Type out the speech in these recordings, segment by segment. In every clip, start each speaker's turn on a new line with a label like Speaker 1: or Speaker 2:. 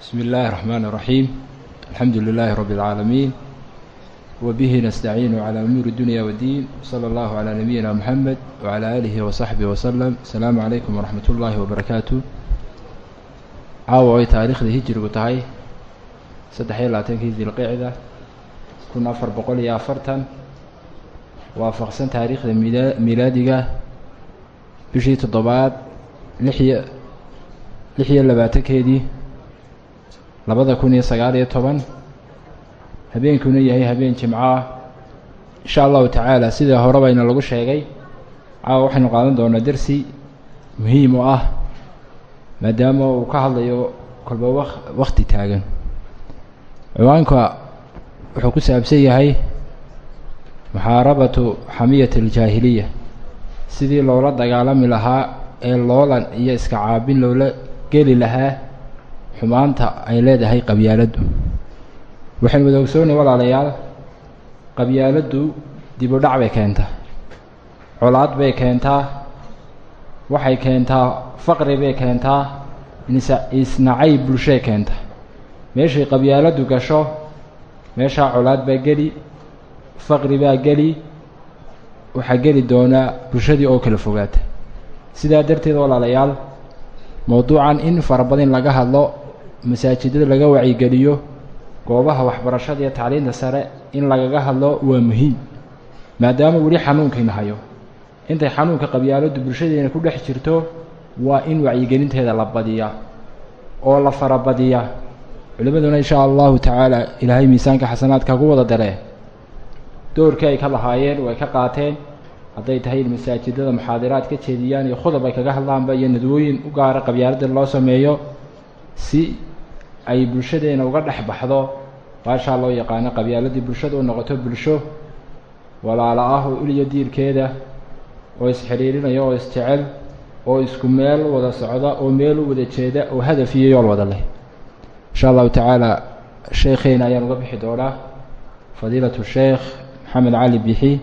Speaker 1: بسم الله الرحمن الرحيم الحمد لله رب العالمين وبه نستعين على أمور الدنيا والدين صلى الله على نبينا محمد وعلى آله وصحبه وسلم السلام عليكم ورحمة الله وبركاته caawa ay taariikhdii hijirigu tahay saddex iyo labaatankii dilqicda kun afar boqol iyo afartan waafaqsan taariikhda mila milaadiga bishii toddobaad lix iyo lix iyo labaatankeedii labada kun iyo sagaal iyo toban. Habeenkuna yahay habeen jimco ah insha allahu tacaala sidii horebayna lagu sheegay caawa waxaynu qaadan doonaa dersi muhiim u ah maadaama uu ka hadlayo kolba wa wakti taagan. Ciwaanka wuxuu ku saabsan yahay muxaarabatu xamiyat aljaahiliya sidii loola dagaalami lahaa ee loolan iyo iska caabin loola geli lahaa xumaanta ay leedahay qabyaaladdu waxaynu wada ogsoonay walaalayaal qabyaaladdu dib u dhac bay keentaa colaad bay keentaa waxay keentaa faqri bay keentaa isnacay bulshay keentaa. Meeshay qabyaaladdu gasho meeshaa colaad baa geli faqri baa geli waxaa geli doonaa bulshadii oo kala fogaata sidaa darteed walaalayaal mowduucan in fara badan laga hadlo masaajidada laga wacyigeliyo goobaha waxbarashada iyo tacliinta sare in lagaga hadlo waa muhiim maadaama weli xanuunkayna hayo. Intay xanuunka qabyaaladdu bulshadeena ku dhex jirto waa in wacyigelinteeda la badiyaa oo la farabadiyaa culimmaduna insha allahu tacaala ilaahay miisaanka xasanaadka ku wada daree. Doorkii ay ka lahaayeen way ka qaateen hadday tahay in masaajidada muxaadiraad ka jeediyaan iyo khudab ay kaga hadlaanba iyo nadwooyin u gaara qabyaaladda loo sameeyo si ay bulshadeena uga dhex baxdo baashaa loo yaqaano qabyaaladii bulshada u noqoto bulsho walaala ah oo uliya diirkeeda oo isxidhiirinaya oo isjecel oo isku meel wada socda oo meel u wada jeeda oo hadaf iyo yool wada leh. Insha allahu tacaala sheekheena ayaan uga bixi doonaa fadiilatu sheekh maxamed cali bixi.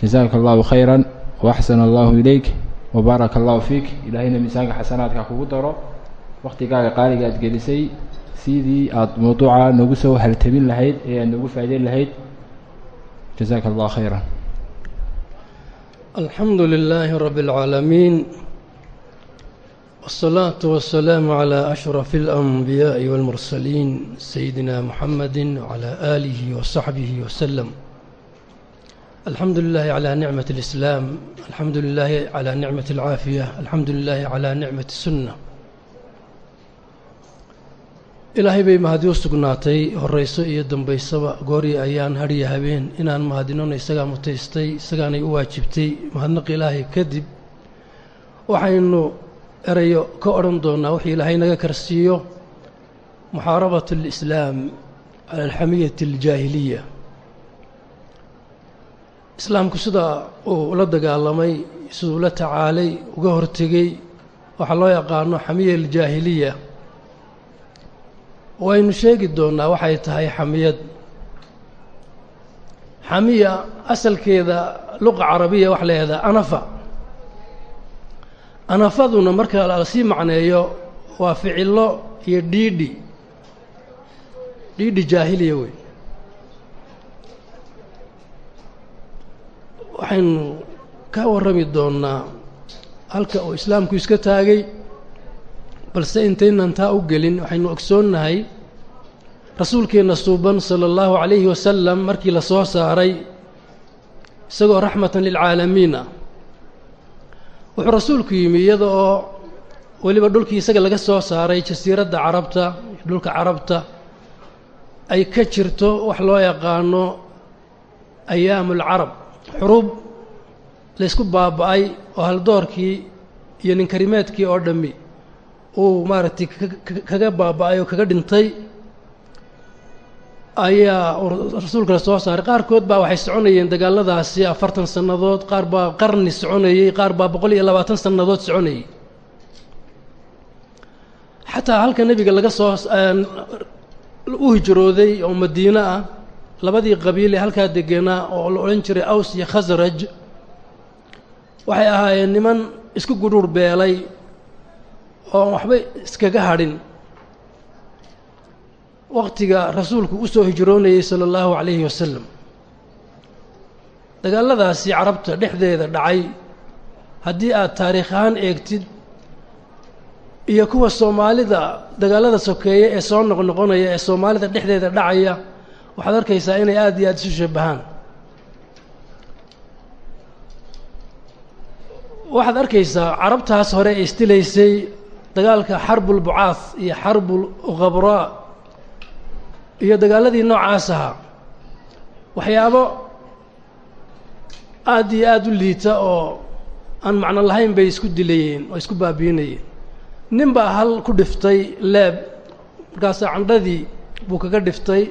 Speaker 1: Jazaaka allahu khayra waaxsana allahu ilayk wabaaraka allahu fiik. Ilaahayna miisaanka xasanaadka kugu daro. Waktigaaga qaaliga aad gelisay sidii aada mawduuca noogu soo haltabin lahayd ee aad noogu faa'ideyn lahayd jazaaka allah khayra
Speaker 2: alxamdu lilaahi rabi اlcaalamiin wالsalaatu wasalaamu calى ashraf اlanbiyaaءi wاlmursaliin sayidina muxamadi wcalى aalihi wasaxbihi waslem alxamdu lilahi calى nicmat اlislaam alxamdu lilahi calى nicmat اlcaafiya alxamdu lilahi calى nicmat الsunna ilaahay bay mahadi u sugnaatay horeyso iyo dambaysaba. Goori ayaan hadhiya habeen inaan mahadinona isagaa mutaystay isagaanay u waajibtay. Mahadnaq ilaahay kadib waxaynu erayo ka odhan doonnaa wuxuu ilaahay naga karsiiyo. Muxaarabat alislaam cala alxamiyati aljaahiliya islaamku sida uu la dagaalamay siduu la tacaalay uga hortegey waxaa loo yaqaano xamiya aljaahiliya waynu sheegi doonnaa waxay tahay xamiyad. Xamiya asalkeeda luqa carabiya waxa la anafa. Anafaduna marka la sii macneeyo waa ficilo iyo dhiidhi dhiidhi jaahiliya wey waxaynu ka warrami doonnaa halka uu islaamku iska taagay balse intaynan taa u gelin waxaynu ogsoonnahay rasuulkeenna suuban sala allahu calayhi wasalam markii la soo saaray isagoo raxmatan lilcaalamiin ah. Wuxuu rasuulku yimi iyada oo weliba dhulkii isaga laga soo saaray jasiiradda carabta dhulka carabta ay ka jirto wax loo yaqaano ayaamulcarab xuruub laysku baaba'ay oo haldoorkii iyo ninkarimeedkii oo dhammi uu maaragtay kaga baaba'ay oo kaga dhintay ayaa rasuulka la soo saaray. Qaarkood baa waxay soconayeen dagaaladaasi afartan sannadood qaar baa qarni soconayey qaar baa boqol iyo labaatan sannadood soconayey. Xataa halka nebiga laga soo u hijrooday oo madiine ah labadii qabiil ee halkaa degenaa oo la odhan jiray aws iyo khasraj waxay ahaayeen niman isku gudhuur beelay oo waxba iskaga hadhin. Waqtiga rasuulku u soo hijroonayey sala allahu calayhi wasalam dagaaladaasi carabta dhexdeeda dhacay. Haddii aad taariikh ahaan eegtid iyo kuwa soomaalida dagaalada sokeeye ee soo noqnoqonaya ee soomaalida dhexdeeda dhacaya waxaad arkaysaa inay aada iyo aada isu shabahaan waxaad arkaysaa carabtaas hore istilaysay dagaalka xarbulbucaad iyo xarbul khabraa iyo dagaaladii noocaas ahaa waxyaabo aada iyo aada u liita oo aan macno lahayn bay isku dilayeen oo isku baabiinayeen. Nin baa hal ku dhiftay leeb markaasaa candhadii buu kaga dhiftay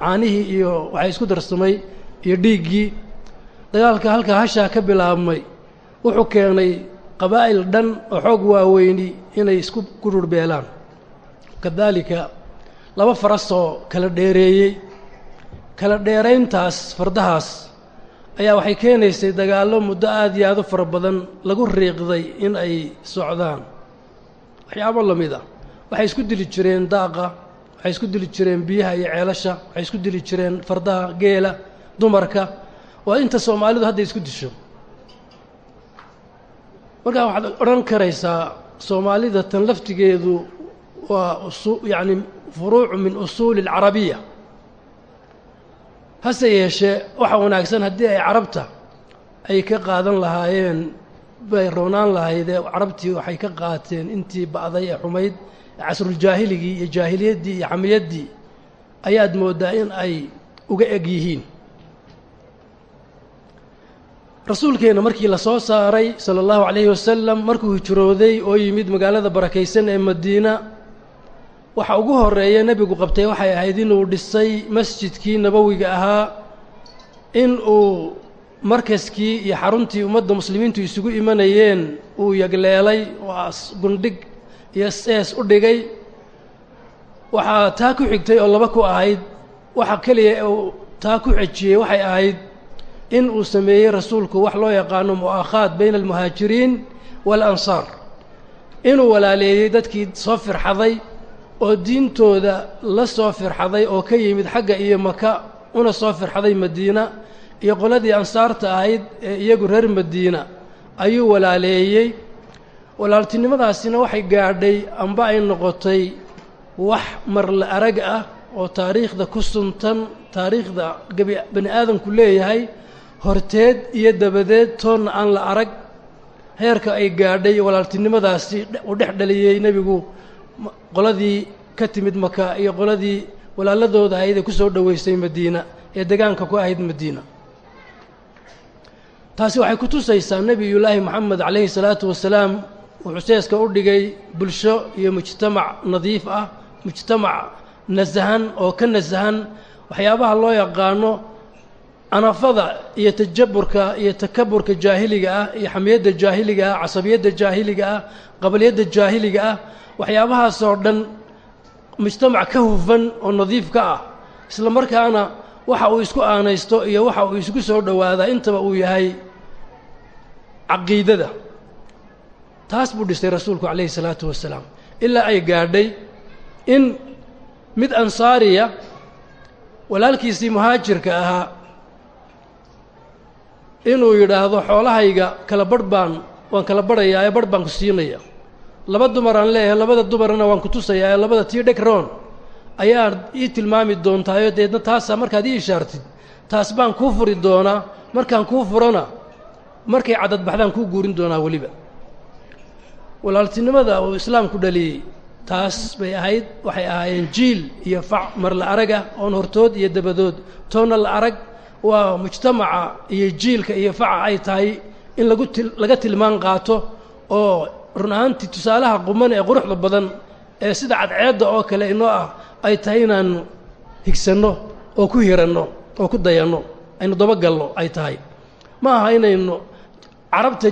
Speaker 2: caanihii iyo waxay isku darsamay iyo dhiiggii. Dagaalka halkaa hashaa ka bilaabmay wuxuu keenay qabaa'il dhan oo xoog waaweyni inay isku gururbeelaan kadaalika laba farasoo kala dheereeyey kala dheerayntaas fardahaas ayaa waxay keenaysay dagaallo muddo aada iyo aada u fara badan lagu riiqday in ay socdaan. Waxyaabo la mid ah waxay isku dili jireen daaqa waxay isku dili jireen biyaha iyo ceelasha waxay isku dili jireen fardaha geela dumarka. Waa inta soomaalidu hadda isku disho markaa waxaad odhan karaysaa soomaalida tan laftigeedu waa usu yacni furuucu min usuuli alcarabiya. Hase yeeshee waxa wanaagsan haddii ay carabta ay ka qaadan lahaayeen bay roonaan lahaydee carabtii waxay ka qaateen intii ba'day ee xumayd casruljaahiligi iyo jaahiliyaddii iyo xamiyaddii ayaad mooddaa in ay uga eg yihiin rasuulkeenna markii la soo saaray sala allahu calayhi wasalam markuu hijrooday oo yimid magaalada barakaysan ee madiina waxa ugu horreeya nebigu qabtay waxay ahayd inuu dhisay masjidkii nabowiga ahaa in uu markaskii iyo xaruntii ummadda muslimiintu isugu imanayeen uu yagleelay oo gundhig iyo sees u dhigay. Waxaa taa ku xigtay oo laba ku ahayd waxa keliya uu taa ku xejiyey waxay ahayd in uu sameeyey rasuulku wax loo yaqaano mu'aakhaad bayna almuhaajiriin waalansaar inuu walaaleeyey dadkii soo firxaday oo diintooda la soo firxaday oo ka yimid xagga iyo maka una soo firxaday madiina iyo qoladii ansaarta ahayd ee iyagu reer madiina ayuu walaaleeyey. Walaaltinimadaasina waxay gaadhay amba ay noqotay wax marla arag ah oo taariikhda ku suntan taariikhda bani aadamku leeyahay horteed iyo dabadeed toonna aan la arag heerka ay gaadhay walaaltinimadaasi uu dhex dhaliyey nebigu qoladii ka timid maka iyo qoladii walaaladooda ahayd ee ku soo dhoweysay madiina ee degaanka ku ahayd madiina. Taasi waxay ku tusaysaa nebiyullaahi moxamed calayhi salaatu wasalaam wuxuu seeska u dhigay bulsho iyo mujtamac nadiif ah mujtamac nasahan oo ka nasahan. Waxyaabaha loo yaqaano anafada iyo tajaburka iyo takaburka jaahiliga ah iyo xamiyadda jaahiliga ah casabiyadda jaahiliga ah qabaliyadda jaahiliga ah waxyaabahaasoo dhan mujtamac ka hufan oo nadiif ka ah. Isla markaana waxa uu isku aanaysto iyo waxa uu isku soo dhowaadaa intaba uu yahay caqiidada. Taas buu dhistay rasuulku calayhi salaatu wasalaam. Ilaa ay gaadhay in mid ansaariya walaalkiisii muhaajirka ahaa inuu yidhaahdo xoolahayga kala barh baan waan kala barhayaa ee barh baan ku siinaya. Laba dumaraan leeyahay labada dumarna waan ku tusayaa ee labada tii dhegron ayaad ii tilmaami doontaayo deedna taasaa markaad ii ishaartid taas baan kuu furi doonaa. Markaan kuu furana markay cadad baxdaan kuu guurin doonaa weliba. Walaaltinimada uu islaamku dhaliyey taas bay ahayd waxay ahaayeen jiil iyo fac mar la aragah oon hortood iyo dabadood. Toonna la arag waa mujtamaca iyo jiilka iyo faca ay tahay in lagu laga tilmaan qaato oo run ahaantii tusaalaha quman ee quruxda badan ee sida cadceedda oo kale inoo ah ay tahay inaanu higsanno oo ku hiranno oo ku dayanno aynu dabagalno ay tahay. Ma aha inaynu carabta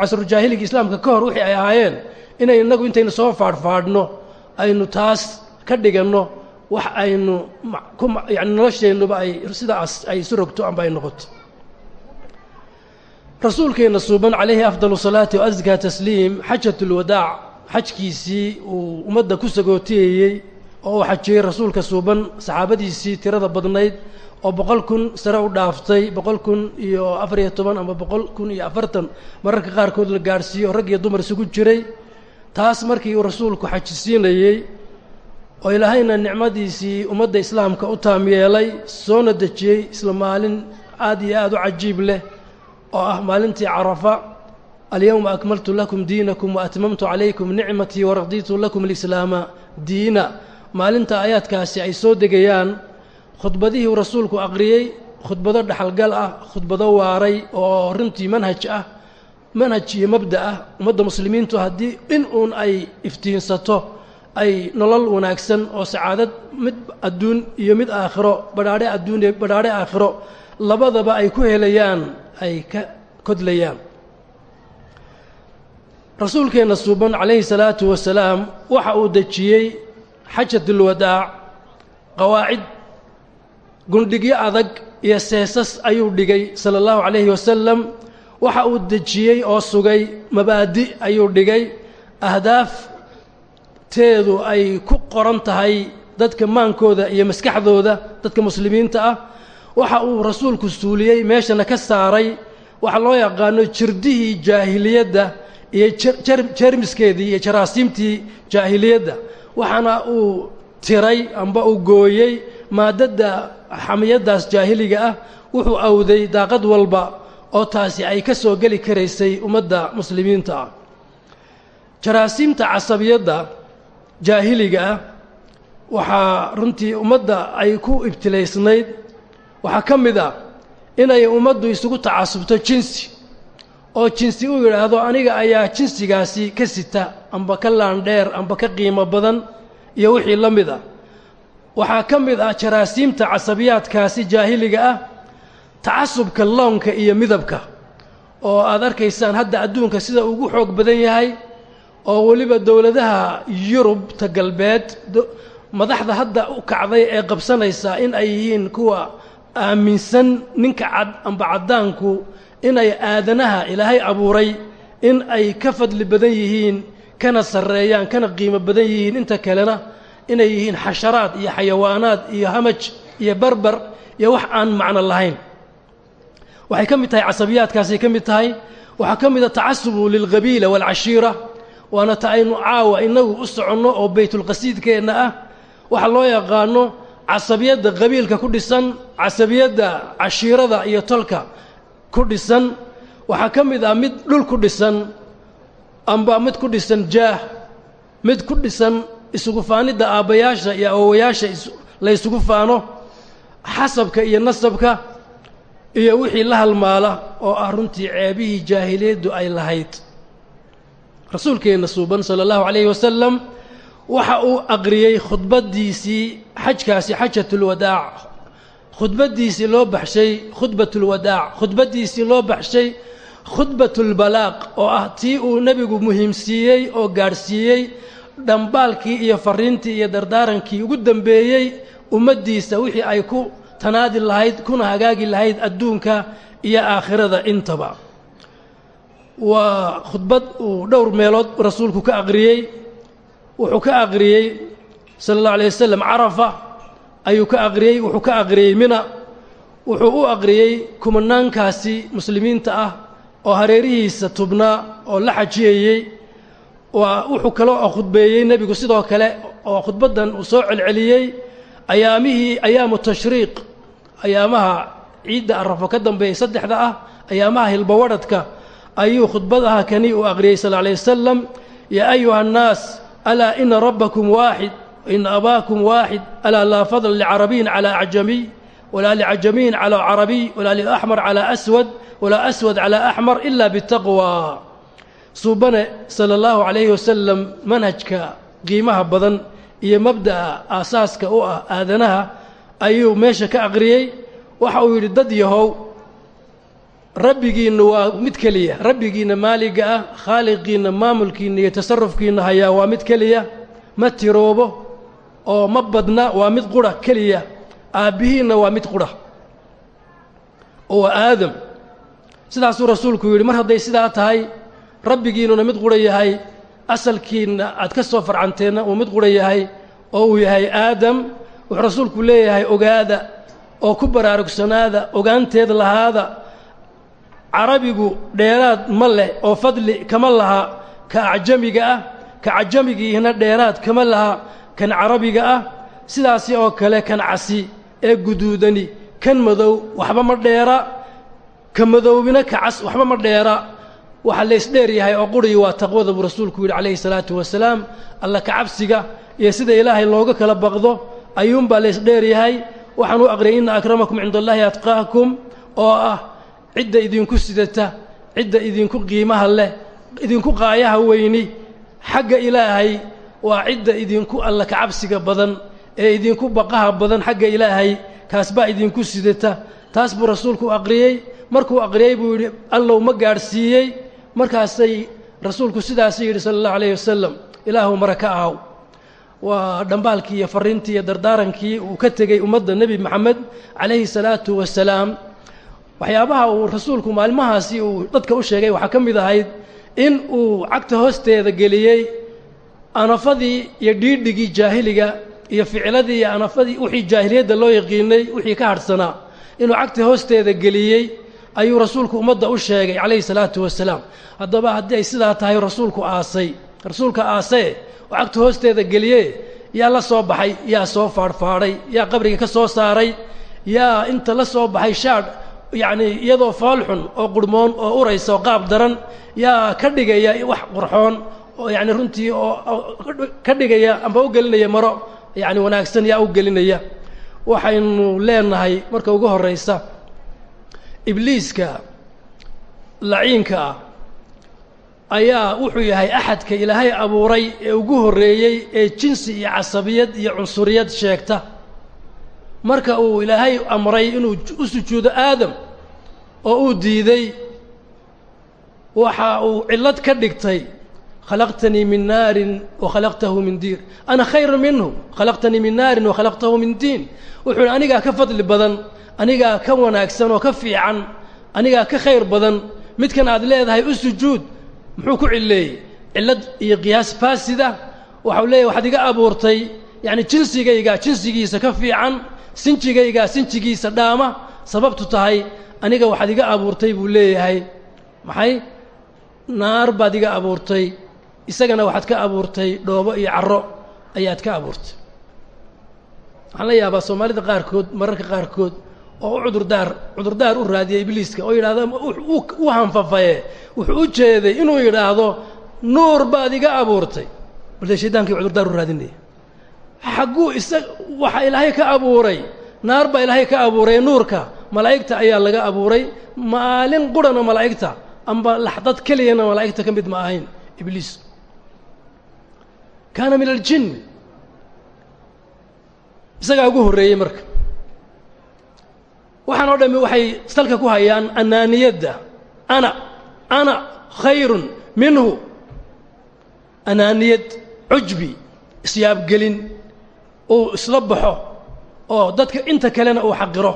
Speaker 2: casrujaahiliga islaamka ka hor wixii ay ahaayeen inay innagu intaynu soo faadhfaadhno aynu taas ka dhiganno wax aynu yani nolosheennuba ay sidaas ay isu rogto amba ay noqoto rasuulkeenna suuban calayhi afdal salaati wa askaa tasliim xajatulwadaac xajkiisii uu ummadda ku sagootiyeyey oo uu xajiyey rasuulka suuban saxaabadiisii tirada badnayd oo boqol kun sare u dhaaftay boqol kun iyo afar iyo toban ama boqol kun iyo afartan. Mararka qaarkood la gaadhsiiyo rag iyo dumar isugu jiray. Taas markii uu rasuulku xajisiinayey oo ilaahayna nicmadiisii ummadda islaamka u taam yeelay soona dejiyey isla maalin aad iyo aada u cajiib leh oo ah maalintii carafa alyowma akmaltu lakum diinakum waatmamtu calaykum nicmatii waraditu lakum alislaama diina. Maalinta aayaadkaasi ay soo degayaan khudbadihii uu rasuulku aqriyey khudbado dhaxalgal ah khudbado waaray oo runtii manhaj ah manhaj iyo mabda ah ummadda muslimiintu haddii in uun ay iftiinsato ay nolol wanaagsan oo sacaadad mid adduun iyo mid aakhiro badhaadhe adduun iyo badhaadhe aakhiro labadaba ay ku helayaan ay ka kodlayaan. Rasuulkeenna suuban calayhi salaatu wasalaam waxa uu dejiyey xajatulwadaac qawaacid gundhigyo adag iyo seesas ayuu dhigay sala allahu calayhi wasalam. Waxa uu dejiyey oo sugay mabaadi ayuu dhigay ahdaaf teedu ay ku qoran tahay dadka maankooda iyo maskaxdooda dadka muslimiinta ah. Waxa uu rasuulku suuliyey meeshana ka saaray. Waxa loo yaqaano jirdihii jaahiliyadda iyo jermiskeedii iyo jaraasiimtii jaahiliyadda. Waxaana uu tiray amba uu gooyey maadadda xamiyaddaas jaahiliga ah. Wuxuu awday daaqad walba oo taasi ay ka soo geli karaysay ummadda muslimiinta ah. Jaraasiimta casabiyadda jaahiliga ah waxaa runtii ummadda ay ku ibtilaysnayd. Waxaa ka mid ah inay ummaddu isugu tacasubto jinsi oo jinsi uu yidhaahdo aniga ayaa jinsigaasi ka sita amba ka laandheer amba ka qiimo badan iyo wixii la mid ah. Waxaa ka mid ah jaraasiimta casabiyaadkaasi jaahiliga ah tacasubka lownka iyo midabka oo aad arkaysaan hadda adduunka sida ugu xoog badan yahay oo weliba dowladaha yurubta galbeed madaxda hadda u kacday ee qabsanaysa in ay yihiin kuwa aaminsan ninka cad amba caddaanku inay aadanaha ilaahay abuuray in ay ka fadli badan yihiin kana sarreeyaan kana qiimo badan yihiin inta kalena inay yihiin xasharaad iyo xayawaanaad iyo hamaj iyo barbar iyo wax aan macno lahayn. Waxay ka mid tahay casabiyaadkaasay ka mid tahay. Waxaa ka mid a tacasubu lilqabiila waalcashiira waana ta aynu caawa innagu u soconno oo baytulqasiidkeenna ah. Waxaa loo yaqaano casabiyadda qabiilka ku dhisan casabiyadda cashiirada iyo tolka ku dhisan. Waxaa ka mid ah mid dhul ku dhisan amba mid ku dhisan jaah mid ku dhisan isugu faanidda aabbayaasha iyo awowayaasha la ysugu faano. Xasabka iyo nasabka iyo wixii la halmaala oo ah runtii ceebihii jaahiliyaddu ay lahayd rasuulkeenna suuban sala allahu calayhi wasalam waxa uu aqriyey khudbaddiisii xajkaasi xajatulwadaac khudbaddiisii loo baxshay khudbatulwadaac khudbaddiisii loo baxshay khudbatulbalaaq oo ah tii uu nebigu muhiimsiiyey oo gaadhsiiyey dhambaalkii iyo fariintii iyo dardaarankii ugu dambeeyey ummaddiisa wixii ay ku tanaadi lahayd kuna hagaagi lahayd adduunka iyo aakhirada intaba waa khudbad uu dhowr meelood rasuulku ka aqriyey. Wuxuu ka aqriyey sala allahu alayh wasalam carafa ayuu ka aqriyey wuxuu ka aqriyey mina. Wuxuu u aqriyey kumanaankaasi muslimiinta ah oo hareerihiisa tubnaa oo la xajiyayey waa wuxuu kale oo khudbeeyey nebigu sidoo kale oo khudbaddan uu soo celceliyey. Ayaamihii ayaamu tashriiq ayaamaha ciidda arafo ka dambeeyey saddexda ah ayaamaha hilbawadhadka ayuu khudbadaha kani uu aqriyey sal alay wasalam yaa ayuha annaas alaa ina rabbakum waaxid ina abaakum waaxid alaa laa fadla licarabiyin calaa acjamiy walaa licajamiyin calaa carabiy walaa liaxmar calaa aswad walaa aswad calaa axmar ila bitaqwa. Suubane sala allahu calayhi wasalam manhajka qiimaha badan iyo mabda'a aasaaska u ah aadanaha ayuu meesha ka aqriyey waxa uu yidhi dad yahow rabbigiinna waa mid keliya. Rabbigiinna maaliga ah khaaliqiinna maamulkiinna iyo tasarufkiinna hayaa waa mid keliya. Ma tiroobo oo ma badna waa mid qura keliya. Aabbihiinna waa mid qura. Oo waa aadam. Sidaasuu rasuulku yidhi mar hadday sidaa tahay rabbigiinnuna mid qura yahay. Asalkiinna aad ka soo farcanteenna uu mid qura yahay. Oo uu yahay aadam. Wuxuu rasuulku leeyahay ogaada oo ku baraarugsanaada ogaanteed lahaada carabigu dheeraad ma leh oo fadli kama laha ka acjamiga ah ka cajamigiihna dheeraad kama laha kan carabiga ah sidaasi oo kale kan casi ee guduudani kan madow waxba ma dheera ka madoobina ka cas waxba ma dheera. Waxa laysdheer yahay oo qurigi waa taqwada buu rasuulku yidhi calayhi salaatu wasalaam alla ka cabsiga iyo sida ilaahay looga kala baqdo ayuunbaa laysdheer yahay. Waxaan u aqriyay inna akramakum cinda allaahi atqaakum oo ah cidda idinku sidata cidda idinku qiimaha leh idinku qaayaha weyni. Xagga ilaahay waa cidda idinku alla ka cabsiga badan ee idinku baqaha badan xagga ilaahay kaas baa idinku sidata. Taas buu rasuulku aqriyey. Markuu aqriyey buu yidhi allow ma gaadhsiiyey. Markaasay rasuulku sidaasay yidhi sala allahu alayhi wasalam ilaahu mara ka ahaw waa dhambaalkii iyo farriintii iyo dardaarankii uu ka tegey ummadda nebi moxamed calayhi salaatu wasalaam waxyaabaha uu rasuulku maalmahaasi uu dadka u sheegay waxaa ka mid ahayd in uu cagta hoosteeda geliyey anafadii iyo dhiidhigii jaahiliga iyo ficiladii iyo anafadii wixii jaahiliyadda loo yaqiinay wixii ka hadhsanaa inuu cagta hoosteeda geliyey ayuu rasuulku ummadda u sheegay calayhi salaatu wasalaam. Haddaba haddii ay sidaa tahay rasuulku aasay rasuulka aasee oo cagta hoosteeda geliye yaa la soo baxay yaa soo faadhfaadhay yaa qabriga ka soo saaray yaa inta la soo baxay shaadh yacnii iyadoo foolxun oo qurhmoon oo uraysa oo qaab daran yaa ka dhigaya wax qurxoon oo yacni runtii oo ka dhigaya amba u gelinaya maro yacni wanaagsan yaa u gelinaya. Waxaynu leenahay marka ugu horraysa ibliiska laciinka ah ayaa wuxuu yahay axadka ilaahay abuuray ee ugu horreeyey ee jinsi iyo casabiyad iyo cunsuriyad sheegta marka uu ilaahay amray inuu u sujuudo aadam oo uu diiday waxa uu cillad ka dhigtay khalaqtanii min naarin wa khalaqtahu min diir ana khayru minhu khalaqtanii min naarin wa khalaqtahu min diin. Wuxuu anigaa ka fadli badan anigaa ka wanaagsan oo ka fiican anigaa ka khayr badan midkan aad leedahay u sujuud. Muxuu ku cilleeyey? Cillad iyo qiyaas faasida. Waxau leeyahy waxaad iga abuurtay yacni jinsigaygaa jinsigiisa ka fiican sinjigaygaa sinjigiisa dhaama sababtu tahay aniga waxaad iga abuurtay buu leeyahay. Maxay? Naar baad iga abuurtay. Isagana waxaad ka abuurtay dhoobo iyo carro ayaad ka abuurtay. Waxaan la yaabaa soomaalida qaarkood mararka qaarkood oo u cudurdaar cudurdaar u raadiya ibliiska oo yidhahdo u hanfafaye wuxuu u jeeday inuu yidhaahdo nuur baad iga abuurtay. Balse shaydaankii cudurdaar u raadinaya xagguu isa waxaa ilaahay ka abuuray naar baa ilaahay ka abuuray nuurka malaa'igta ayaa laga abuuray maalin qurana malaa'igta amba laxdad keliyana malaa'igta ka mid ma ahayn ibliis. Kaana min aljin isagaa ugu horreeyey marka. Waxaan oo dhammi waxay salka ku hayaan anaaniyadda ana ana khayrun minhu. Anaaniyad cujbi isyaabgelin uu isla baxo oo dadka inta kalena uu xaqiro.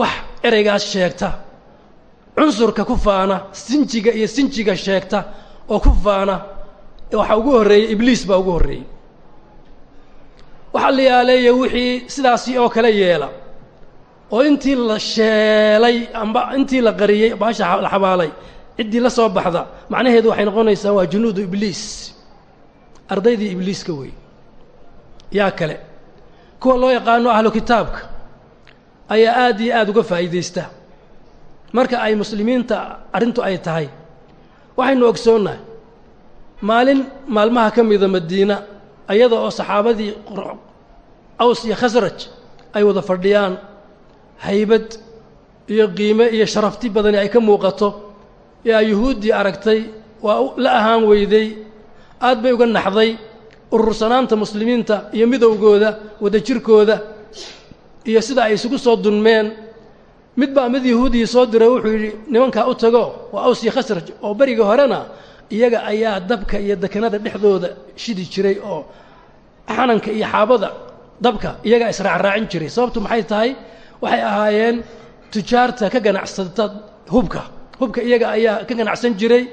Speaker 2: Wax ereygaas sheegta cunsurka ku faana sinjiga iyo sinjiga sheegta oo ku faana waxaa ugu horreeyey ibliis baa ugu horreeyey waxaa la yaaleeya wixii sidaasi oo kale yeela. Oo intii la sheelay amba intii la qariyey baasha la xabaalay ciddii la soo baxda macnaheedu waxay noqonaysaa waa junuudu ibliis. Ardaydii ibliiska wey yaa kale kuwa loo yaqaano ahlu kitaabka ayaa aad iyo aada uga faa'iidaysta. Marka ay muslimiinta arrintu ay tahay waxaynu ogsoonnahay maalin maalmaha ka mida madiina ayada oo saxaabadii aws iyo khasraj ay wada fadhiyaan haybad iyo qiime iyo sharafti badani ay ka muuqato yaa yuhuuddii aragtay waa la ahaan weyday aad bay uga naxday urursanaanta muslimiinta iyo midowgooda wadajirkooda iyo sida ay isugu soo dunmeen mid baa mid yahuudii soo diray wuxuu yidhi nimankaa u tago waa aws iyo khasraj oo beriga horena iyaga ayaa dabka iyo dekanada dhexdooda shidi jiray oo xananka iyo xaabada dabka iyagaa israacraacin jiray. Sababtu maxay tahay? Waxay ahaayeen tujaarta ka ganacsata hubka. Hubka iyaga ayaa ka ganacsan jiray.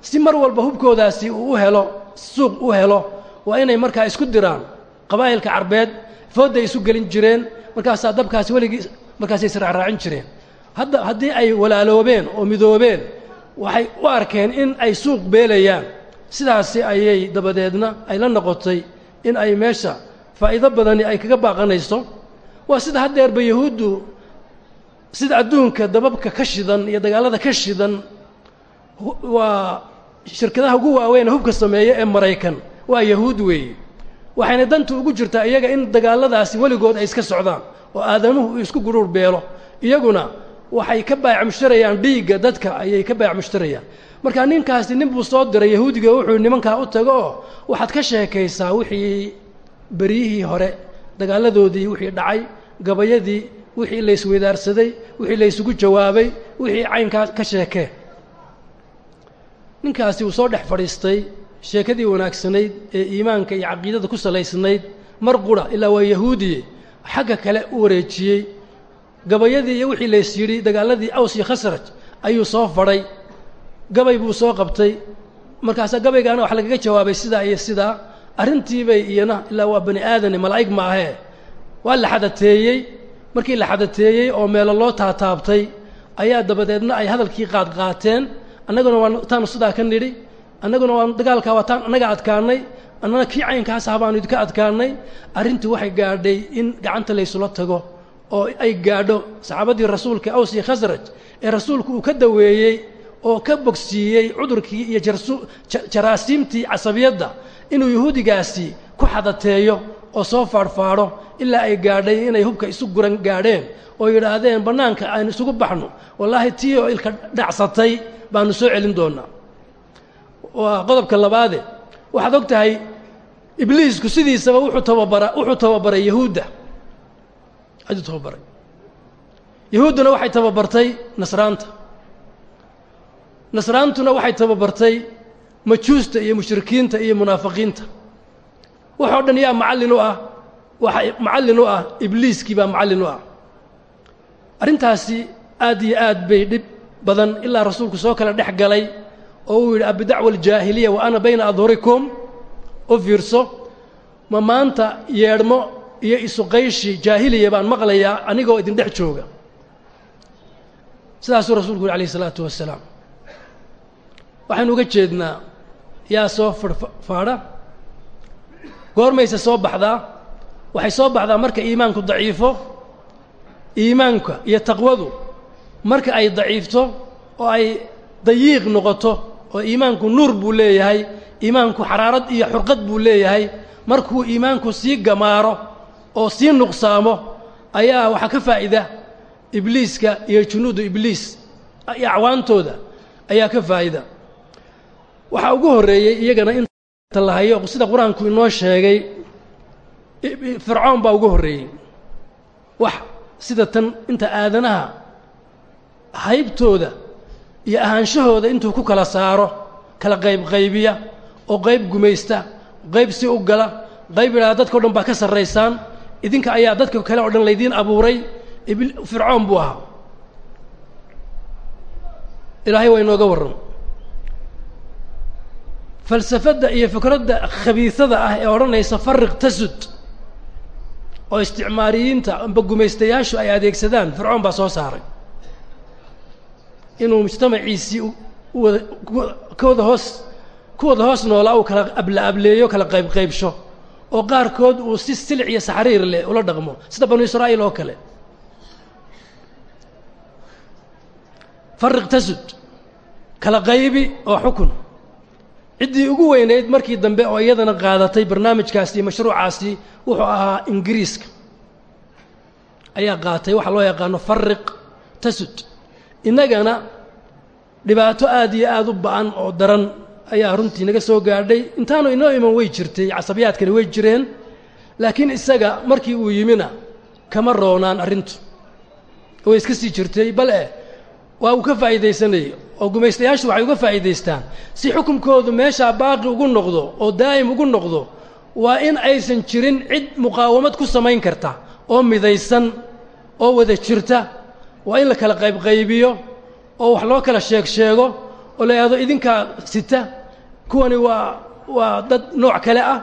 Speaker 2: Si mar walba hubkoodaasi uu u helo suuq u helo waa inay markaa isku diraan qabaa'ilka carbeed foodda ay isu gelin jireen markaasaa dabkaasi weligii markaasay israacraacin jireen. Hadda haddii ay walaaloobeen oo midoobeen waxay u arkeen in ay suuq beelayaan. Sidaasi ayay dabadeedna ay la noqotay in ay meesha faa'iido badani ay kaga baaqanayso. Waa sida haddeerba yahuuddu sida adduunka dababka ka shidan iyo dagaallada ka shidan waa shirkadaha ugu waaweyn hubka sameeya ee maraykan waa yahuud weeye. Waxayna danta ugu jirtaa iyaga in dagaalladaasi weligood ay iska socdaan oo aadamuhu isku guruur beelo. Iyaguna waxay ka baayac mushtarayaan dhiigga dadka ayay ka baayac mushtarayaan marka ninkaasi nin buu soo diray yahuudiga wuxuu nimankaa u tago oo waxaad ka sheekaysaa wixii beryihii hore dagaaladoodii wixii dhacay gabayadii wixii la isweydaarsaday wixii la ysugu jawaabay wixii caynkaa ka sheekee ninkaasi uu soo dhex fadhiistay sheekadii wanaagsanayd ee iimaanka iyo caqiidada ku salaysnayd mar qura ilaa waa yahuudiye xagga kale u wareejiyey. Gabayadii iyo wixii lays yidhi dagaaladii aws iyo khasraj ayuu soo fadhay gabay buu soo qabtay. Markaasaa gabaygaana wax lagaga jawaabay sidaa iyo sidaa arrintiibay iyana ilaa waa bani aadane malaa'ig ma ahee. Waa la xadateeyey. Markii la xadateeyey oo meelo loo taataabtay ayaa dabadeedna ay hadalkii qaad qaateen. Annaguna waa taanu sidaa ka nidhi annaguna waa dagaalkaa waa taan annaga adkaanay annana kii caynkaas ah baanu idinka adkaanay. Arrintii waxay gaadhay in gacanta laysula tago oo ay gaadho saxaabadii rasuulka aws iyo khasraj ee rasuulku uu ka daweeyey oo ka bogsiiyey cudurkii iyo jaraasiimtii casabiyadda inuu yahuudigaasi ku xadateeyo oo soo faadhfaadho ilaa ay gaadhay inay hubka isu guran gaadheen oo yidhaahdeen bannaanka aynu isugu baxno. Wallaahi tii oo ilka dhacsatay baanu soo celin doonnaa waa qodobka labaade. Waxaad og tahay ibliisku sidiisaba wuxuu tababara wuxuu tababaray yahuudda. Ayuu tababaray. Yahuudduna waxay tababartay nasraanta. Nasraantuna waxay tababartay majuusta iyo mushrikiinta iyo munaafiqiinta. Waxoo dhan yaa macallin u ah waxa macallin u ah ibliiskii baa macallin u ah. Arrintaasi aad iyo aad bay dhib badan ilaa rasuulku soo kala dhex galay oo uu yidhi abidacwa aljaahiliya wa ana bayna adhurikum. U fiirso ma maanta yeedhmo iyo isuqayshi jaahiliya baan maqlayaa anigoo idin dhex jooga. Sidaasuu rasuulku yidhi alayh isalaatu wasalaam. Waxaynu uga jeednaa yaa soo faadha goormayse soo baxdaa waxay soo baxdaa marka iimaanku daciifo? Iimaanka iyo taqwadu marka ay daciifto oo ay dayiiq noqoto oo iimaanku nuur buu leeyahay iimaanku xaraarad iyo xurqad buu leeyahay. Markuu iimaanku sii gamaaro oo sii nuqsaamo ayaa waxaa ka faa'ida ibliiska iyo junuudu ibliis iyo acwaantooda ayaa ka faa'ida waxaa ugu horreeyey iyagana inta la hayo sida qur'aanku inoo sheegay fircoon baa ugu horreeyey wax sida tan inta aadanaha haybtooda iyo ahaanshahooda intuu ku kala saaro kala qaybqaybiya oo qayb gumaysta qayb si u gala qayb idhaha dadka o dhan baa ka sarraysaan idinka ayaa dadka kale o dhan laydiin abuuray fircoon buu ahaa. Ilaahay waa inooga warramo falsafadda iyo fikradda khabiisada ah ee odhanaysa fariq tasud oo isticmaariyiinta amba gumaystayaashu ay adeegsadaan fircoon baa soo saaray inuu mujtamaciisii uwada kooda hoos kuwada hoos noolaa uu kala abla ableeyo kala qaybqaybsho oo qaarkood uu si silic iyo saxriir leh ula dhaqmo sida banu israa'iil oo kale. Fariq tasud kala qaybi oo xukun. Ciddii ugu weynayd markii dambe oo iyadana qaadatay barnaamijkaasi mashruucaasi wuxuu ahaa ingiriiska. Ayaa qaatay waxaa loo yaqaano fariq tasud innagana dhibaato aad iyo aad u ba'an oo daran ayaa runtii naga soo gaadhay. Intaanu inoo iman way jirtay casabiyaadkani way jireen laakiin isaga markii uu yimina kama roonaan arrintu. Way iska sii jirtay bale waa uu ka faa'iidaysanayay oo gumaystayaashu waxay uga faa'iidaystaan. Si xukunkoodu meeshaa baaqi ugu noqdo oo daa'im ugu noqdo waa in aysan jirin cid muqaawamad ku samayn karta oo midaysan oo wada jirta waa in la kala qaybqaybiyo oo wax loo kala sheeg sheego oo la yidhahdo idinkaa sita. Kuwani waa waa dad nooc kale ah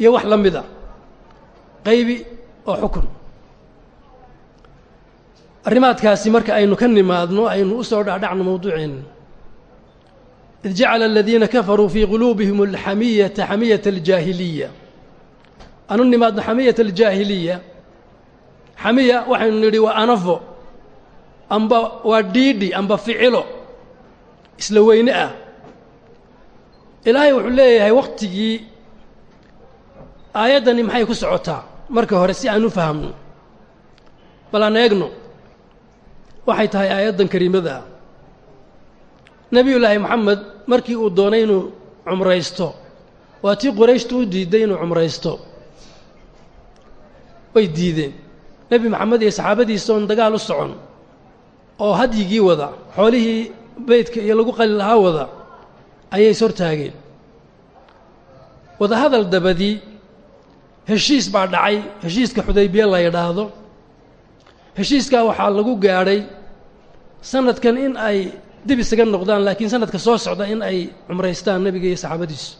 Speaker 2: iyo wax la mida. Qaybi oo xukun. Arrimaadkaasi marka aynu ka nimaadno aynu u soo dhacdhacno mawduuceenna id jacala aladiina kafaruu fii quluubihim alxamiyata xamiyata aljaahiliya anu nimaadno xamiyata aljaahiliya xamiya waxaynu nidhi waa anafo amba waa dhiidhi amba ficilo isla weyne ah. Ilaahay wuxuu leeyahay wakhtigii aayaddani maxay ku socotaa? Marka hore si aan u fahamno bal aan eegno waxay tahay aayaddan kariimada. Ah nebiyullaahi moxamed markii uu doonay inuu cumraysto waa tii qorayshtu u diidday inuu cumraysto. Way diideen. Nebi moxamed iyo saxaabadiisa oon dagaal u socon oo hadyigii wada xoolihii beydka iyo lagu qali lahaa wada ayay is hortaageen wadahadal dabadii heshiis baa dhacay heshiiska xudaybiye la yidhaahdo. Heshiiskaa waxaa lagu gaadhay sanadkan in ay dib isaga noqdaan laakiin sanadka soo socda in ay cumraystaan nebiga iyo saxaabadiisu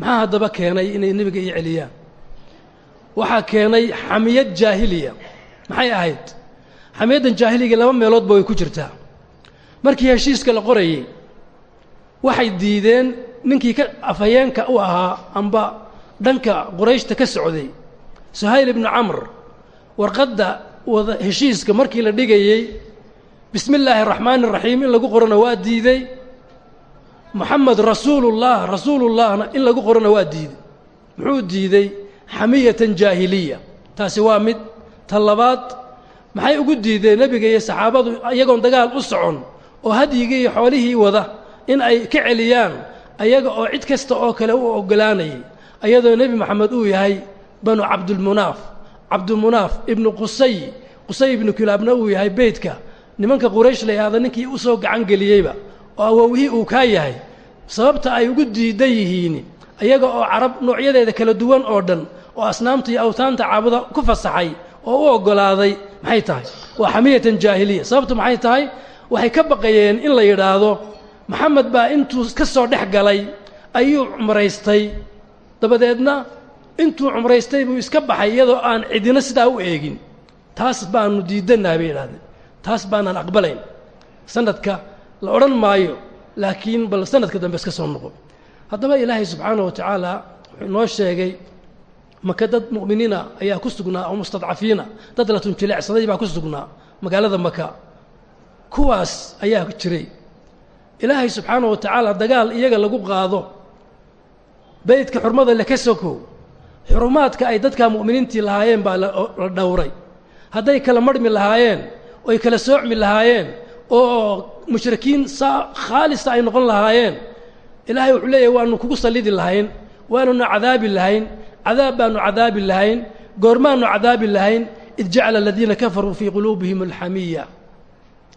Speaker 2: maxaa haddaba keenay inay nebiga ii celiyaan? Waxaa keenay xamiyad jaahiliya. Maxay ahayd xamiyaddan jaahiliga laba meeloodba way ku jirtaa. Markii heshiiska la qorayey waxay diideen ninkii ka afhayeenka u ahaa amba dhanka qurayshta ka socday suhayl ibnu camr. Warqadda wada heshiiska markii la dhigayey bismi illaahi araxmaani araxiim in lagu qorona waa diidey moxamed rasuulullah rasuulullahna in lagu qorona waa diidey muxuu diidey xamiyatan jaahiliya. Taasi waa mid ta labaad maxay ugu diideen nebiga iyo saxaabadu iyagoon dagaal u socon oo hadyigii iyo xoolihii wada in ay ka celiyaan ayaga oo cid kasta oo kale u oggolaanayay ayadoo nebi moxamed uu yahay banu cabdulmunaaf cabdumunaaf ibnu qusay qusay ibnu kilaabna uu yahay beydka. Nimanka quraysh la yidhaahdo ninkii u soo gacan geliyeyba oo awowihii uu kaa yahay. Sababta ay ugu diidan yihiin iyaga oo carab noocyadeeda kala duwan oo dhan oo asnaamta iyo awtaanta caabuda ku fasaxay oo u oggolaaday maxay tahay? Waa xamiyatan jaahiliya. Sababtu maxay tahay? Waxay ka baqayeen in la yidhaahdo maxamed baa intuu ka soo dhex galay ayuu cumraystay. Dabadeedna intuu cumraystay buu iska baxay iyadoo aan cidina sidaa u eegin. Taas baanu diidannaha bay yidhahdeen. Taas baanaan aqbalayn. Sanadka la odhan maayo laakiin bal sanadka dambe iska soo noqo. Haddaba ilaahay subxaana wa tacaala wuxuu inoo sheegay maka dad mu'miniina ayaa ku sugnaa oo mustadcafiina. Dad la tunjileecsaday baa ku sugnaa magaalada maka. Kuwaas ayaa jiray. Ilaahay subxaana wa tacaala dagaal iyaga lagu qaado. Beydka xurmada le ka sokow xurumaadka ay dadka mu'miniintii lahaayeen baa la dhowray. Hadday kala marhmi lahaayeen oy kala soocmi lahaayeen oo mushrikiin saa khaalisa ay noqon lahaayeen ilaahay wuxuu leeyahy waanu kugu sallidi lahayn waanunu cadaabi lahayn cadaab baanu cadaabi lahayn goormaanu cadaabi lahayn id jacala aladiina kafaruu fii quluubihim alxamiya.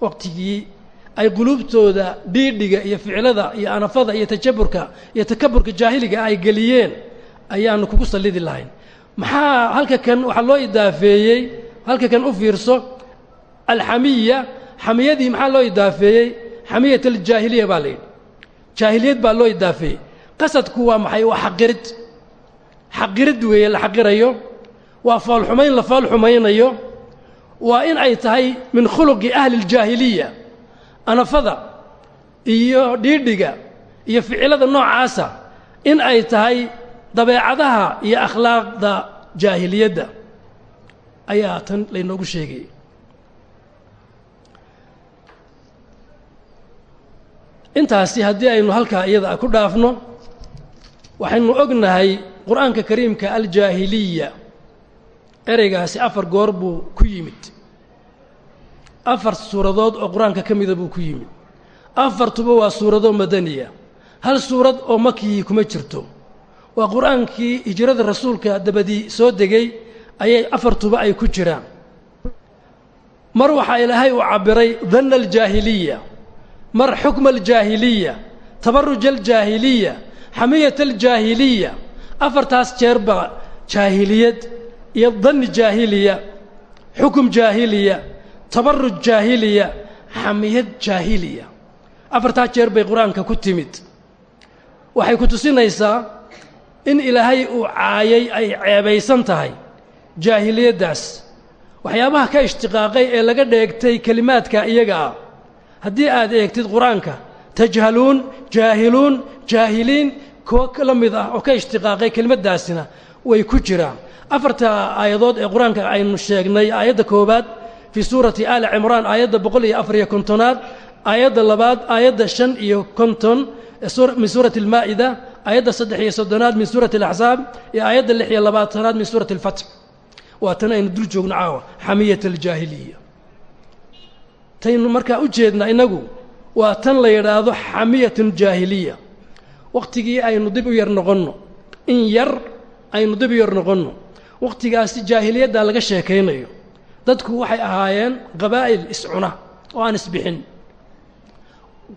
Speaker 2: Waqtigii ay quluubtooda dhiidhiga iyo ficilada iyo anafada iyo tajaburka iyo takaburka jaahiliga ay geliyeen ayaanu kugu sallidi lahayn. Maxaa halka kan waxaa loo idaafeeyey halka kan u fiirso alxamiya xamiyadii maxaa loo idaafeeyey? Xamiyat aljaahiliya baa la yidhi. Jaahiliyad baa loo idaafeeyey. Qasadku waa maxay? Waa xaqirid xaqirid weeye la xaqirayo waa foolxumayn la foolxumaynayo waa in ay tahay min khuluqi ahli اljaahiliya anafada iyo dhiidhiga iyo ficilada noocaasa in ay tahay dabeecadaha iyo akhlaaqda jaahiliyadda. Ayaa tan laynoogu sheegayay intaasi haddii aynu halkaa iyada ku dhaafno waxaynu ognahay qur'aanka kariimka aljaahiliya ereygaasi afar goor buu ku yimid. Afar suuradood oo qur'aanka ka mida buu ku yimid. Afartuba waa suurado madaniya. Hal suurad oo makiyii kuma jirto. Waa qur'aankii hijrada rasuulka dabadii soo degay ayay afartuba ay ku jiraan. Mar waxaa ilaahay uu cabbiray danna aljaahiliya mar xukma aljaahiliya tabaruj aljaahiliya xamiyat aljaahiliya afartaas jeer baa jaahiliyad iyo danni jaahiliya xukum jaahiliya tabaruj jaahiliya xamiyad jaahiliya. Afartaas jeer bay qur'aanka ku timid. Waxay ku tusinaysaa in ilaahay uu caayay ay ceebaysan tahay jaahiliyaddaas. Waxyaabaha ka ishtiqaaqay ee laga dheegtay kelimaadka iyaga ah. Haddii aad eegtid qur'aanka tajhaluun jaahiluun jaahiliin kuwo la mid ah oo ka ishtiqaaqay kelimaddaasina way ku jiraan. Afarta aayadood ee qur'aanka aynu sheegnay aayadda koowaad fii suurati aali cimraan aayadda boqol iyo afar iyo kontonaad aayadda labaad aayadda shan iyo konton min suurati almaa'ida aayadda saddex iyo soddonaad min suurati alaxsaab iyo aayadda lix iyo labaatanaad min suurati alfatx. Waa tan aynu dul joogno caawa xamiyat aljaahiliya. Taynu markaa u jeedna innagu waa tan la yidhaahdo xamiyat aljaahiliya wakhtigii aynu dib u yar noqonno. In yar aynu dib u yar noqonno. Wakhtigaasi jaahiliyaddaa laga sheekaynayo. Dadku waxay ahaayeen qabaa'il iscuna oo aan isbixin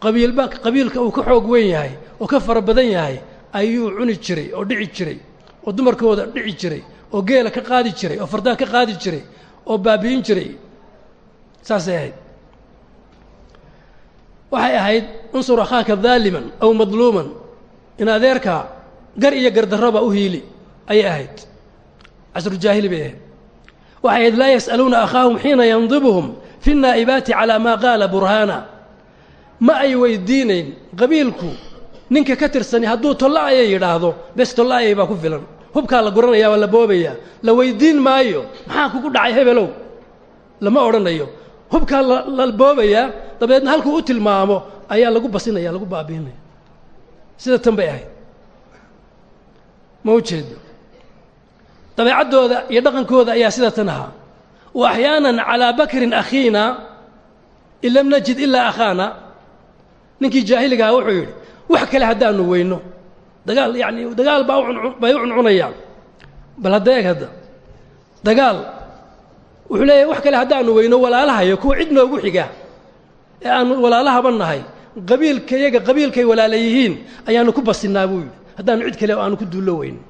Speaker 2: qabiilba qabiilka uu ka xoog weyn yahay oo ka fara badan yahay ayuu cuni jiray oo dhici jiray oo dumarkooda dhici jiray oo geela ka qaadi jiray oo fardaha ka qaadi jiray oo baabi'in jiray. Saasay ahayd. Waxay ahayd unsur akhaaka daaliman aw madluuman in adeerkaa gar iyo gardarroba u hiili ayay ahayd. Casrujaahili bay ahayd. Waxay ahayd laa yas'aluuna akhaahum xiina yandibuhum fi naa'ibaati calaa maa qaala burhaana. Ma ay weydiinayn qabiilku ninka ka tirsani hadduu tolla-ayay yidhaahdo bes tolla-ayay baa ku filan. Hubkaa la guranaya waa la boobayaa la weydiin maayo maxaa kugu dhacay hebelow? Lama odhanayo. Hubkaa la boobayaa dabeedna halkuu u tilmaamo ayaa lagu basinaya lagu baabiinaya sida tan bay ahayd. Ma u jeedo? Dabeecaddooda iyo dhaqankooda ayaa sida tan ahaa. Wa axyaanan calaa bakrin akhiina in lam najid ilaa akhaana. Ninkii jaahiligaha wuxuu yidhi wax kale haddaanu weyno. Dagaal yacni dagaal baa bay u cuncunayaan bal hadda hadda. Dagaal wuxuu leeyahay wax kale haddaanu weyno walaalahayo kuwa cid noogu xiga ee aanu walaalahaba nahay qabiilkayaga qabiilkay walaala yihiin ayaanu ku basinnaa buu yidhi. Haddaanu cid kale aanu ku duullo weyno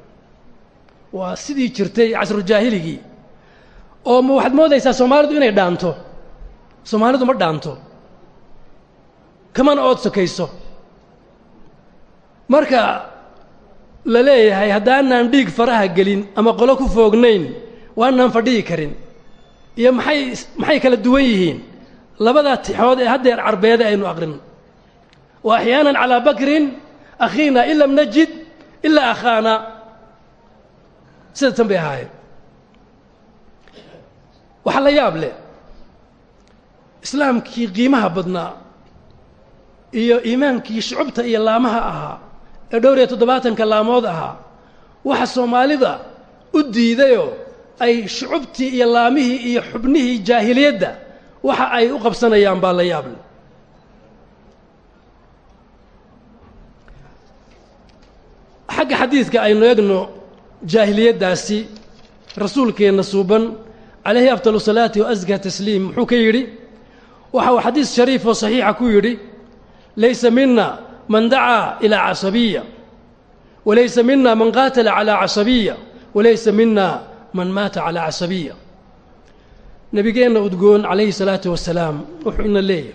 Speaker 2: waa sidii jirtay casrujaahiligii oo ma waxaad moodaysaa soomaalidu inay dhaanto? Soomaalidu ma dhaanto. Kamana ood sokayso? Marka la leeyahay haddaanaan dhiig faraha gelin ama qolo ku foognayn waanaan fadhihi karin. Iyo maxay maxay kala duwan yihiin? Labadaa tixood ee haddeer carbeede aynu aqrino axyaanan calaa bakrin akhiina in lam najid ilaa akhaana sida tan bay ahaayeen. Waxaa la yaab leh islaamkii qiimaha badnaa iyo iimaankii shucubta iyo laamaha ahaa ee dhowr iyo toddobaatanka laamood ahaa waxa soomaalida u diidayoo ay shucubtii iyo laamihii iyo xubnihii jaahiliyadda waxa ay u qabsanayaan baa la yaable xagga xadiidka aynu eegno jaahiliyaddaasi rasuulkeenna suuban calayhi afdalu salaati wa tasliim muxuu ka yidhi waxa uu xadiis shariif oo saxiixa ku yidhi laysa mina man dacaa ilaa casabiya walaysa mina man qaatala calaa casabiya walaysa mina man maata calaa casabiya nebigeenna udgoon calayhi salaatu wasalaam wuxuu ina leeyahay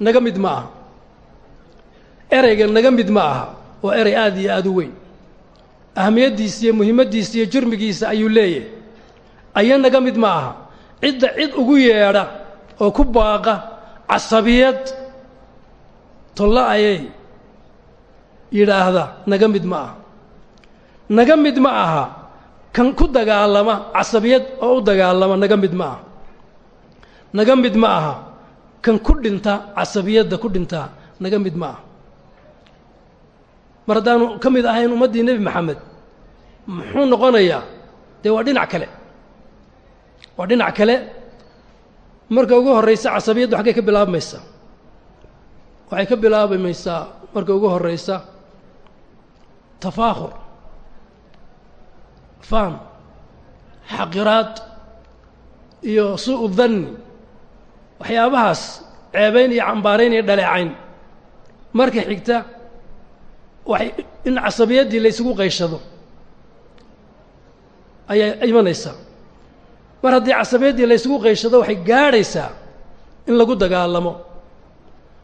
Speaker 2: naga mid ma aha ereyga naga mid ma aha waa erey aad iyo aada u weyn. Ahamiyaddiisa iyo muhiimaddiisa iyo jurmigiisa ayuu leeyahay. Aya naga mid ma aha. Cidda cid ugu yeedha oo ku baaqa casabiyad tolla ayay yidhaahda naga mid ma aha. Naga mid ma aha kan ku dagaalama casabiyad oo u dagaalama naga mid ma aha. Naga mid ma aha kan ku dhinta casabiyadda ku dhintaa naga mid ma aha mar haddaanu ka mid ahayn ummaddii nebi maxamed muxuu noqonayaa dee waa dhinac kale. Waa dhinac kale. Marka ugu horraysa casabiyaddu xaggay ka bilaabmaysaa waxay ka bilaabamaysaa marka ugu horraysa tafaakhur faham xaqiraad iyo suu'u danni waxyaabahaas ceebayn iyo cambaarayn iyo dhaleecayn. Marka xigta waxay in casabiyaddii laysugu qayshado ayaa imanaysaa. Mar haddii casabiyaddii laysugu qayshado waxay gaadhaysaa in lagu dagaalamo.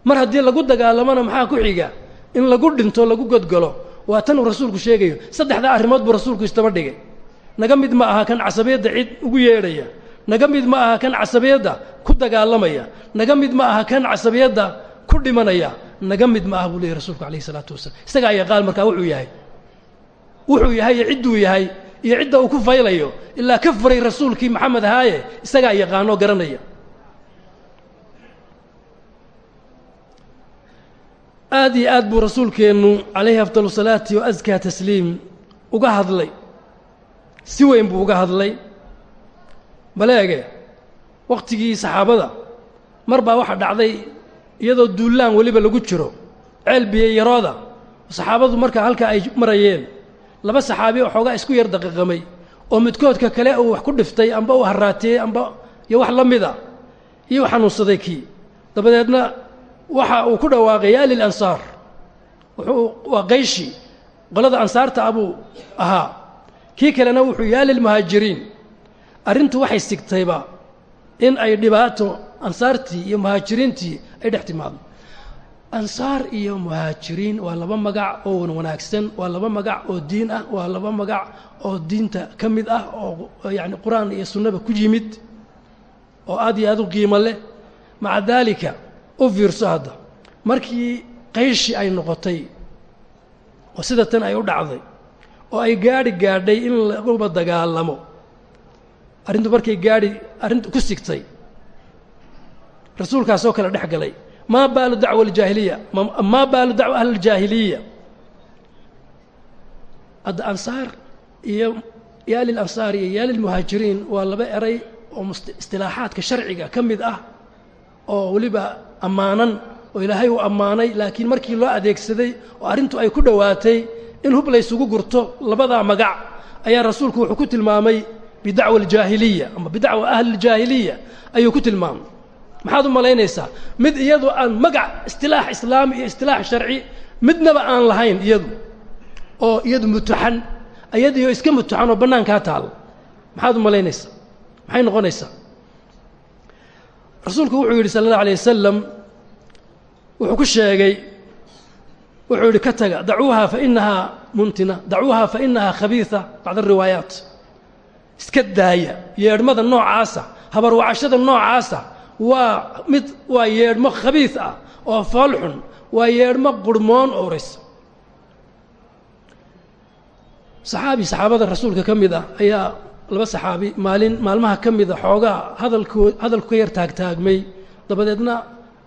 Speaker 2: Mar haddii lagu dagaalamona maxaa ku xiga? In lagu dhinto lagu godgalo waa tan uu rasuulku sheegayo. Saddexdaa arrimood buu rasuulku istaba dhigay. Naga mid ma aha kan casabiyadda cid ugu yeedhaya. Naga mid ma aha kan casabiyadda ku dagaalamaya. Naga mid ma aha kan casabiyadda ku dhimanaya naga mid ma aha buu leeyay rasuulku calayhi salaatu wasalaam. Isagaa yaqaan markaa wuxuu yahay. Wuxuu yahay cidduu yahay iyo cidda uu ku faylayo. Ilaa ka furay rasuulkii maxamed ahaaye isagaa yaqaanoo garanaya. Aad iyo aad buu rasuulkeennu calayhi afdal salaati wa askaa tasliim uga hadlay. Si weyn buu uga hadlay. Baleege wakhtigii saxaabada mar baa waxaa dhacday iyadoo duullaan weliba lagu jiro ceel biyo yarooda saxaabadu markaa halkaa ay marayeen laba saxaabi oo xoogaa isku yar daqiiqamay oo midkoodka kale uu wax ku dhiftay amba uu haraatiyey amba iyo wax la mida iyo xanuunsaday kii. Dabadeedna waxa uu ku dhawaaqay yaa lilansaar wuxuu waa qayshi qolada ansaarta abuu ahaa. Kii kalena wuxuu yaa lilmuhaajiriin arrintu waxay sigtayba in ay dhibaato ansaartii iyo muhaajiriintii ay dhex timaado ansaar iyo muhaajiriin waa laba magac oo wanaagsan waa laba magac oo diin ah waa laba magac oo diinta ka mid ah oo yacni qur'aan iyo sunnaba ku yimid oo aad iyo aad u qiimo leh. Maca daalika u fiirso hadda. Markii qayshi ay noqotay oo sida tan ay u dhacday oo ay gaadhi gaadhay in laguba dagaalamo arrintu markay gaadhi arrintu ku sigtay rasuulkaasoo kale dhex galay. Maa baalu dacwa aljaahiliya? Maa baalu dacwa ahliiljaahiliya hadda ansaar iyo yaa lilansaar iyo yaa lilmuhaajiriin waa laba eray oo istilaaxaadka sharciga ka mid ah oo weliba ammaanan oo ilaahay uu ammaanay laakiin markii loo adeegsaday oo arrintu ay ku dhowaatay in hub laysugu gurto labadaa magac ayaa rasuulku wuxuu ku tilmaamay bidacwa aljaahiliya ama bidacwa ahliiljaahiliya ayuu ku tilmaamay maxaad u malaynaysaa? Mid iyadu aan magac istilaax islaami iyo istilaax sharci midnaba aan lahayn iyadu. Oo iyadu mutuxan iyadiioo iska mutuxan oo bannaankaa taal. Maxaad u malaynaysaa? Maxay noqonaysaa? Rasuulku wuxuu yidhi sala allah alay wasalam wuxuu ku sheegay wuxuu yidhi ka taga dacuuha fa inahaa muntina dacuuha fa inahaa khabiisa bacda ariwaayaat iska daaya yeedhmada noocaasa habarwacashada noocaasa waa mid waa yeedhmo khabiis ah oo foolxun waa yeedhmo qurhmoon oo uraysa saxaabi saxaabada rasuulka ka mid ah ayaa laba saxaabi maalin maalmaha ka mida xoogaa hadalko hadalku ka yar taagtaagmay dabadeedna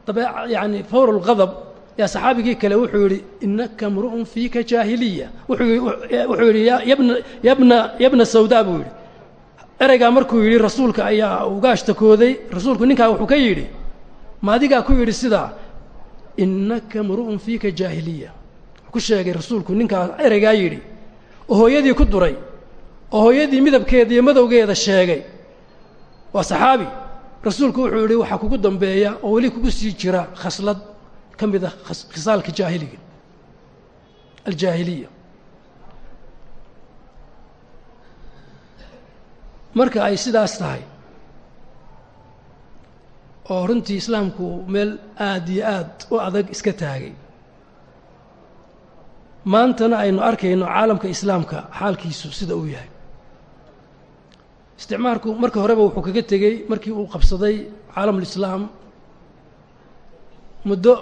Speaker 2: dabe yacni fawr lqadab yaa saxaabigii kale wuxuu yidhi innaka mru'un fiika jaahiliya. Wuxuu yidhi yabna yabna yabna sawdaa buu yidhi ereygaa markuu yidhi rasuulka ayaa uga ashtakooday rasuulku ninkaa wuxuu ka yidhi ma adigaa ku yidhi sidaa innaka mru'un fiika jaahiliya wuxuu ku sheegay rasuulku ninkaa ereygaa yidhi oo hooyadii ku duray oo hooyadii midabkeeda iyo madowgeeda sheegay waa saxaabi. Rasuulku wuxuu yidhi waxaa kugu dambeeya oo weli kugu sii jira khaslad ka mid a khisaalka jaahiliga aljaahiliya marka ay sidaas tahay oo runtii islaamku meel aad iyo aad u adag iska taagay maantana aynu arkayno caalamka islaamka xaalkiisu sida uu yahay. Isticmaalku marka horeba wuxuu kaga tegey markii uu qabsaday caalamulislaam muddo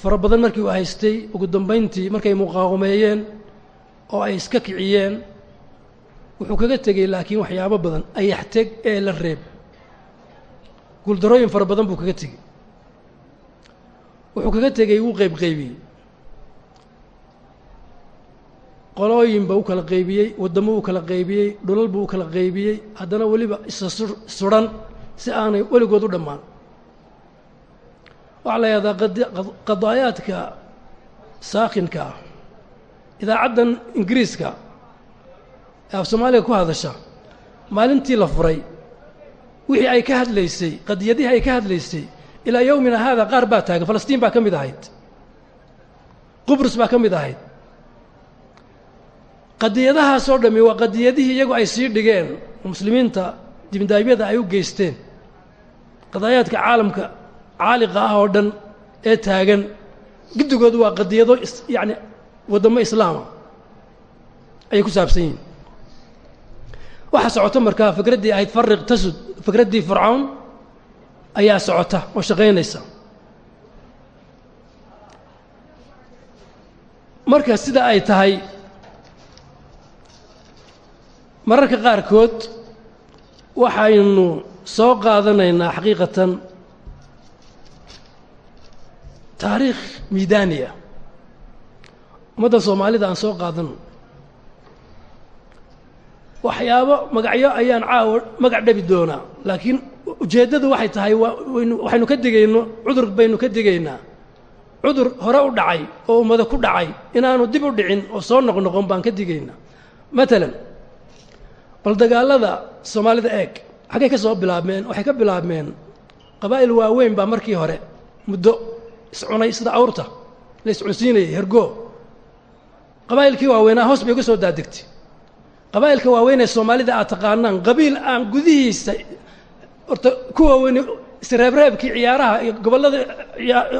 Speaker 2: fara badan markii uu haystay ugu dambayntii markay muqaawameeyeen oo ay iska kiciyeen wuxuu kaga tegey laakiin waxyaabo badan ayaxteg ee la reeb. Guuldarooyin fara badan buu kaga tegey. Wuxuu kaga tegey wuu qeybqeybiyey qolooyinba u kala qaybiyey waddamo u kala qaybiyey dhulalbu u kala qaybiyey haddana weliba isa suran si aanay weligood u dhammaan. Waxaa la yahdaa qadaayaadka saakinka ah idaacaddan ingiriiska ee af soomaaliga ku hadasha maalintii la furay wixii ay ka hadlaysay qadiyadihii ay ka hadlaysay ilaa yowmina haada qaar baa taagan falastiin baa ka mid ahayd. Qubrus baa ka mid ahayd. Qadiyadahaasoo dhammi waa qadiyadihii iyagu ay sii dhigeen muslimiinta dibindaabyada ay u geysteen. Qadaayaadka caalamka caaliqa ah oo dhan ee taagan guddigoodu waa qadiyado yacni waddamo islaama ayay ku saabsan yihiin waxaa socota markaa fikraddii ahayd fariq tasud fikraddii fircawn ayaa socota oo shaqaynaysa. Marka sida ay tahay mararka qaarkood waxaynu soo qaadanaynaa xaqiiqatan taariikh miidaaniya. Ummadda soomaalida aan soo qaadano waxyaabo magacyo ayaan caawa magac dhabi doonaa. Laakiin ujeeddadu waxay tahay waxaynu ka digayno cudur baynu ka digaynaa. Cudur hore u dhacay oo ummado ku dhacay inaanu dib u dhicin oo soo noqnoqon baan ka digaynaa. Matalan bal dagaallada soomaalida eeg xaggay ka soo bilaabmeen waxay ka bilaabmeen qabaa'il waaweyn baa markii hore muddo iscunay sida awrta la iscunsiinayay hergoo. Qabaa'ilkii waaweynaa hoos bay uga soo daadegtay qabaa'ilka waaweyn ee soomaalida aad taqaanaan qabiil aan gudihiisa horta ku waaweyn isreebreebkii ciyaaraha iyo gobollada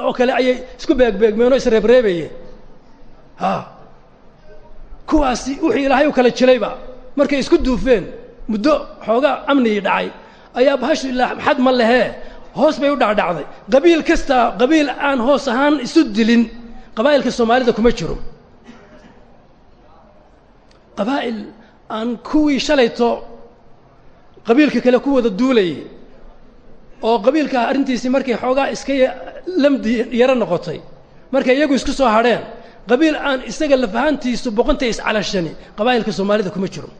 Speaker 2: oo kale ayay isku beegbeegmeen oo isreebreebayeen ha. Kuwaasi wixii ilaahay u kala jilayba markay isku duufeen muddo xoogaa amnigii dhacay ayaa bahashu ilaa xad ma lehee hoos bay u dhacdhacday. Qabiil kastaa qabiil aan hoos ahaan isu dilin qabaa'ilka soomaalida kuma jiro. Qabaa'il aan kuwii shalayto qabiilka kale ku wada duulayay oo qabiilka arrintiisii markay xoogaa iska lamdi yaro noqotay markay iyagu isku soo hadheen qabiil aan isaga lafahantiisu boqonta iscalashani qabaa'ilka soomaalida kuma jiro.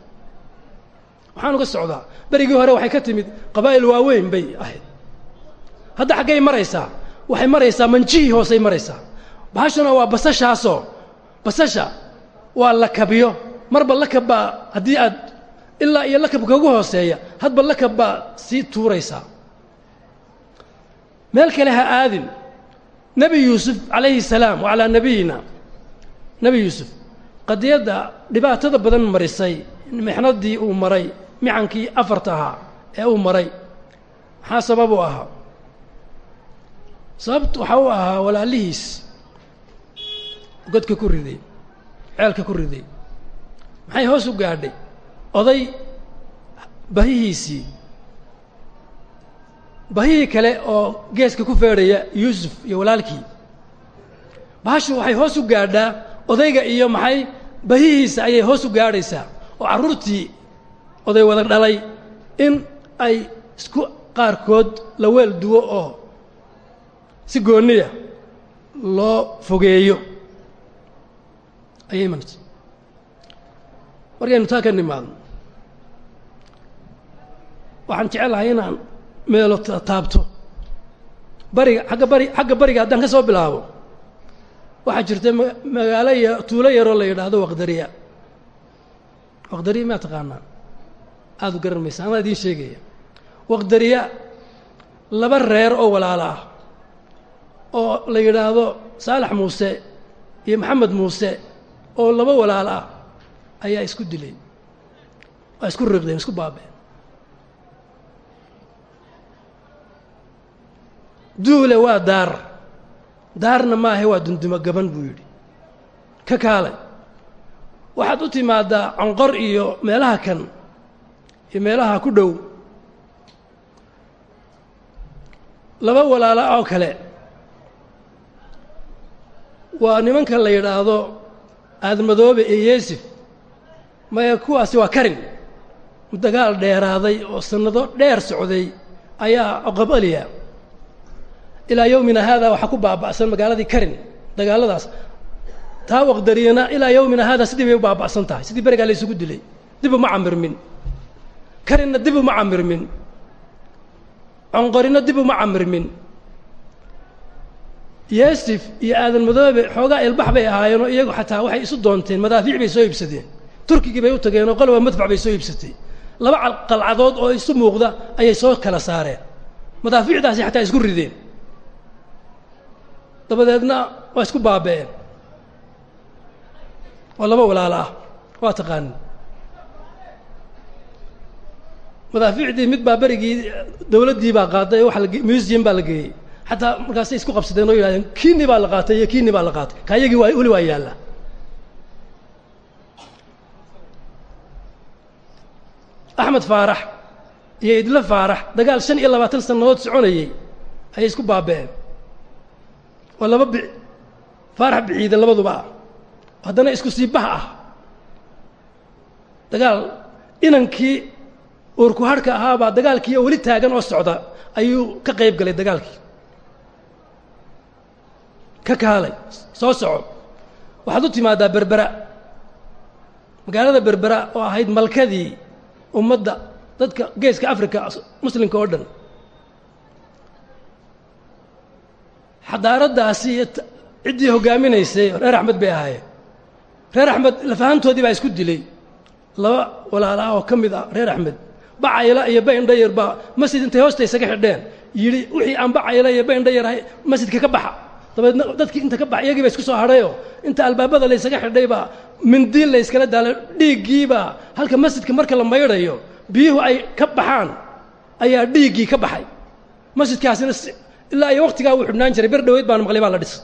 Speaker 2: Waxaan uga socdaa berigii hore waxay ka timid qabaa'il waaweyn bay ahayd. Hadda xaggay maraysaa waxay maraysaa manjihii hoosay maraysaa. Bahashuna waa basashaasoo basasha waa lakabiyo marba lakab baa haddii aad ilaa iyo lakabka ugu hooseeya hadba lakab baa sii tuuraysaa meel kale ha aadin. Nebi yuusuf calayhi salaam wacalaa nebiyina nebi yuusuf qadiyadda dhibaatada badan marisay mixnaddii uu maray micankii afarta ahaa ee uu maray maxaa sabab u ahaa? Sababt waxaa u ahaa walaalihiis. Godka ku riday ceelka ku riday maxay hoos u gaadhay? Oday bahihiisii. Bahihii kale oo geeska ku feedhaya yuusuf iyo walaalkii. Bahashu waxay hoos u gaadhaa odayga iyo maxay bahihiisa ayay hoos u gaadhaysaa. Oo carruurtii oday wada dhalay in ay isku qaarkood la weel duwo oo si gooniya loo fogeeyo. Ayay imanaysa markaynu taa ka nimaadno. Waxaan jecelahay inaan meelo taabto. Bariga agga bari xagga bariga haddaan ka soo bilaabo. Waxaa jirta magaalo ya tuulo yaroo la yidhaahdo waqdariya. Waqdariya maa taqaanaa aada u garan maysa anaa idiin sheegaya. Waqdariya laba reer oo walaalo ah oo la yidhaahdo saalax muuse iyo maxamed muuse oo laba walaalo ah ayaa isku dilay waa isku riqdeen isku baabeen duule waa daar daarna maahe waa dundumo gaban buu yidhi. Ka kaalay. Waxaad u timaaddaa conqor iyo meelaha kan iyo meelaha ku dhow. Laba walaalo oo kale. Waa nimanka la yidhaahdo aadmadoobe iyo yeesif maya kuwaasi waa karin. Dagaal dheeraaday oo sannado dheer socday ayaa oqabaliya ilaa yowmina haada waxaa ku baaba'san magaaladii karin dagaaladaas. Taa waqdariyana ilaa yowmina haada sidii bay u baaba'san tahay sidii berigaa la isugu dilay. Dib uma camirmin. Karinna dib uma camirmin. Conqorina dib uma camirmin. Yeesif iyo aadan madoobe xoogaa ilbax bay ahaayeenoo iyagu xataa waxay isu doonteen madaafiic bay soo iibsadeen turkigii bay u tageenoo qoloba madfac bay soo iibsatay. Laba qalcadood oo isu muuqda ayay soo kala saareen. Madaafiicdaasi xataa isku rideen. Dabadeedna waa isku baaba'een. Waa laba walaalo ah waa taqaanin madaafiicdii mid baa berigii dawladdii baa qaaday waa museum baa la geeyey. Xataa markaasay isku qabsadeen oo yidhahdeen kiini baa la qaatay iyo kiini baa la qaatay. Kaayagii waa weli waa yaalla axmed faarax iyo idlo faarax dagaal shan iyo labaatan sannadood soconayey ayay isku baaba'een. Oo laba bi faarax biciide labaduba. Ah haddana isku siibaha ah. Dagaal inankii uurku hadhka ahaabaa dagaalkii weli taagan oo socda ayuu ka qayb galay dagaalkii. Ka kaalay soo soco. Waxaad u timaadaa berbera. Magaalada berbera oo ahayd malkadii ummadda dadka geeska africa muslimka oo dhan. Xadaaraddaasi iyo ciddii hoggaaminaysay reer axmed bay ahaayeen. Reer axmed lafahantoodii baa isku dilay. Laba walaala ah oo ka mid ah reer axmed. Bacayla iyo bayndhayar baa masjid intay hoosta isaga xidheen yidhi wixii aan bacayla iyo bayndhayar ahay masjidka ka baxa dabeedna dadkii inta ka baxa iyagii ba isku soo hadhayoo inta albaabada laysaga xidhay baa mindiil layskala daala dhiiggiibaa halka masjidka marka la maydhayo biyuhu ay ka baxaan ayaa dhiiggii ka baxay. Masjidkaasina ilaa iyo waktigaa wuu xidhnaan jiray ber dhaweyd baan maqlay baa la dhis.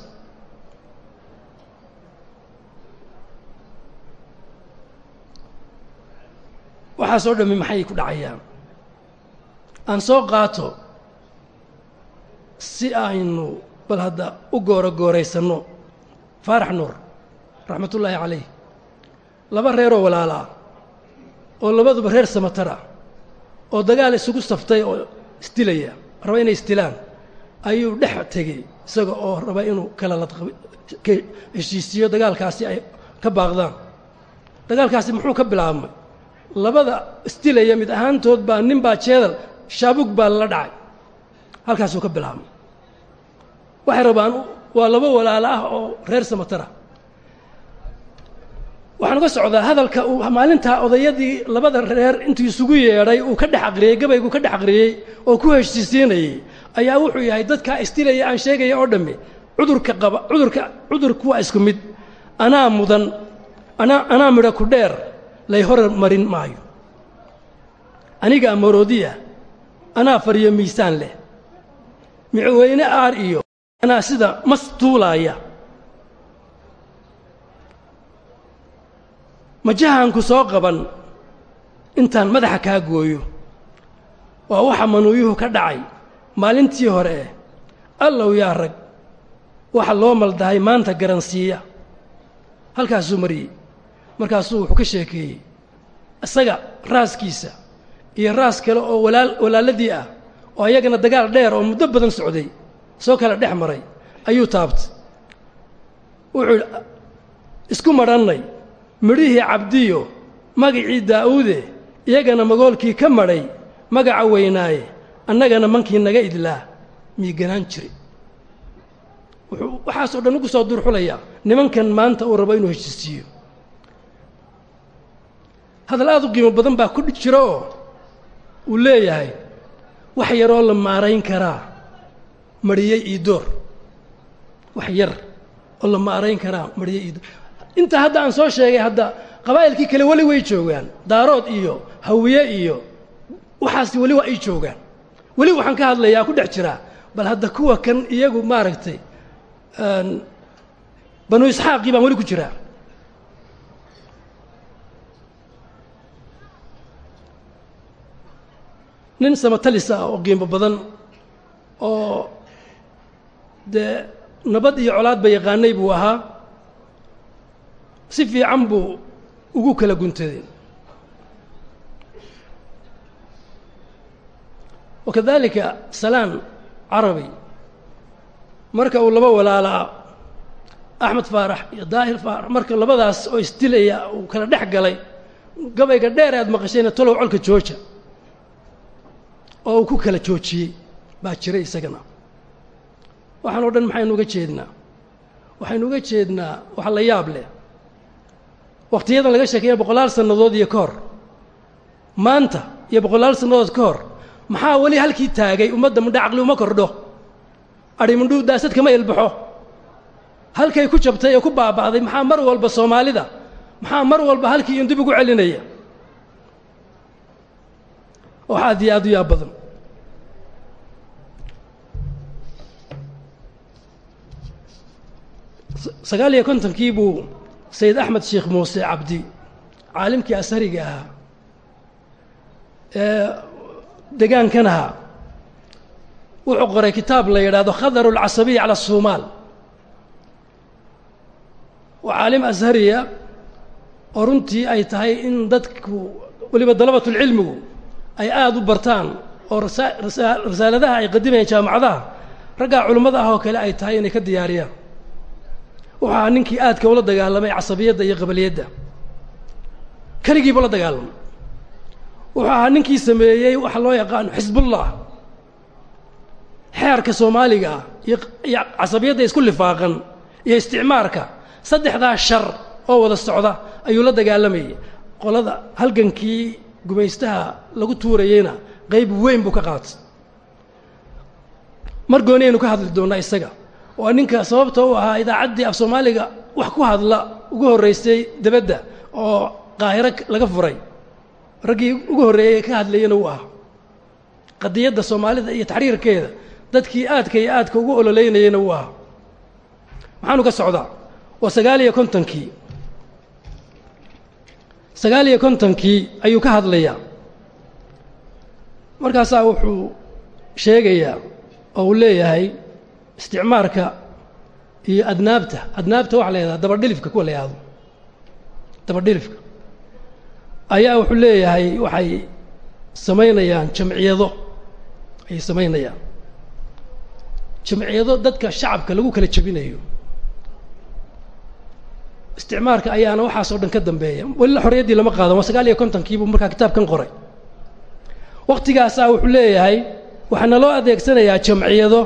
Speaker 2: Waxaasoo dhammi maxay ku dhacayaan? Aan soo qaato si aynu bal hadda u gooro gooraysanno. Faarax nuur raxmatullaahi calayh. Laba reeroo walaalaa oo labaduba reer samatara oo dagaal isugu saftay oo isdilaya raba inay isdilaan ayuu dhex tegey isaga oo raba inuu kala ladka heshiisiyo dagaalkaasi ay ka baaqdaan. Dagaalkaasi muxuu ka bilaabmay? Labada isdilaya mid ahaantood baa nin baa jeedal shaabug baa lala dhacay. Halkaasuu ka bilaabmay waxay rabaan waa laba walaalo ah oo reer samatara waxaan uga socdaa hadalka uu maalintaa odayadii labada reer intuu isugu yeedhay uu ka dhex aqriyey gabaygu ka dhex aqriyey oo ku heshiisiinayey ayaa wuxuu yahay dadkaa isdilaya aan sheegaya oo dhammi cudurka qaba cudurka cudurku waa isku mid. Anaa mudan anaa anaa midho ku dheer lay hor marin maayo. Anigaa maroodiya anaa fariyo miisaan leh. Micweyne aar iyo anaa sida mas tuulaaya majahaanku soo qaban? Intaan madaxa kaa gooyo. Waa waxa manuuyuhu ka dhacay maalintii hore eh allow yaa rag waxa loo maldahay maanta garansiiya. Halkaasuu mariyey. Markaasuu wuxuu ka sheekeeyey isaga raaskiisa iyo raas kale oo walaal walaaladii ah oo ayagana dagaal dheer oo muddo badan socday soo kale dhex maray ayuu taabtay. Wuxuu isku madhannay midhihii cabdiyo magacii daa'uude iyagana magoolkii ka madhay magaca weynaaye annagana mankii naga idlaa miiganaan jiri wuxuu waxaasoo dhan ugu soo durxulayaa nimankan maanta uu rabo inuu heshiisiiyo. Hadal aad u qiimo badan baa ku jiro oo uu leeyahay wax yaroo la maarayn karaa mariyey io door. Wax yar oo la maarayn karaa mariyey io door. Intaa hadda aan soo sheegay hadda qabaa'ilkii kale weli way joogaan. Daarood iyo hawiye iyo waxaasi weli waa ay joogaan. Weli waxaan ka hadlayaa ku dhex jiraa bal hadda kuwa kan iyagu maaragtay banu isxaaqii baan weli ku jiraa. Nin samatalis ah oo qiimo badan oo dee nabad iyo colaadba yaqaanay buu ahaa. Si fiican buu ugu kala guntaday wakadalika salaan carabi. Marka uu laba walaalaa axmed faarax iyo daahir faarax marka labadaas oo isdilaya uu kala dhex galay gabayga dheer aad maqashayna talow colka jooja oo uu ku kala joojiyey baa jiray isagana waxaan o dhan maxaynu uga jeednaa. Waxaynu uga jeednaa wax la yaab leh. Wakhtiyadan laga sheekeeya boqolaal sannadood iyo ka hor maanta iyo boqolaal sannadood ka hor maxaa weli halkii taagay ummadda mudhe caqli uma kordho? Adhi mundhuu daasad kama ilbaxo. Halkay ku jabtay ee ku baaba'day maxaa mar walba soomaalida? Maxaa mar walba halkii in dib ugu celinaya? Wax aad iyo aad u yaab badan sagaal iyo kontonkii buu sayid axmed sheekh muuse cabdi caalimkii ashariga ahaa degaankan ahaa wuxuu qoray kitaab la yidhaahdo khadaru alcasabiya cala asuumaal waa caalim ashariya oo runtii ay tahay in dadku weliba dalabatulcilmigu ay aada u bartaan oo rasaaladaha ay qadimayaan jaamacadaha raggaa culimmada ah oo kale ay tahay inay ka diyaariyaan ahaa ninkii aadka ula dagaalamay casabiyadda iyo qabaliyadda. Keligiiba la dagaalamay. Wuxuu ahaa ninkii sameeyey waxa loo yaqaano xisbullah. Xeerka soomaaliga iyo iyo casabiyadda isku lifaaqan iyo isticmaarka. Saddexdaa shar oo wada socda ayuu la dagaalamayay qolada halgankii gumaystaha lagu tuurayeyna qayb weyn buu ka qaatay. Mar gooni aynu ka hadli doonnaa isaga waa ninka sababta u ahaa idaacaddii af soomaaliga wax ku hadla ugu horraysay debadda oo qaahiro laga furay. Raggii ugu horreeyey ka hadlayana uu ahaa. Qadiyadda soomaalida iyo taxriirkeeda dadkii aadka iyo aadka ugu ololeynayana uu ahaa. Maxaanu ka socdaa waa sagaal iyo kontonkii. Sagaal iyo kontonkii ayuu ka hadlayaa. Markaasaa wuxuu sheegayaa oo uu leeyahay isticmaarka iyo adnaabta. Adnaabta waxa la dabadhilifka kuwa la yahdo dabadhilifka ayaa wuxuu leeyahay waxay samaynayaan jamciyado. Ayay samaynayaan. Jamciyado dadka shacabka lagu kala jebinayo. Isticmaarka ayaana waxaasoo dhan ka dambeeya. Welila xorriyaddii lama qaadan waa sagaal iyo kontonkiibuu markaa kitaabkan qoray. Wakhtigaasaa wuxuu leeyahay waxaa naloo adeegsanayaa jamciyado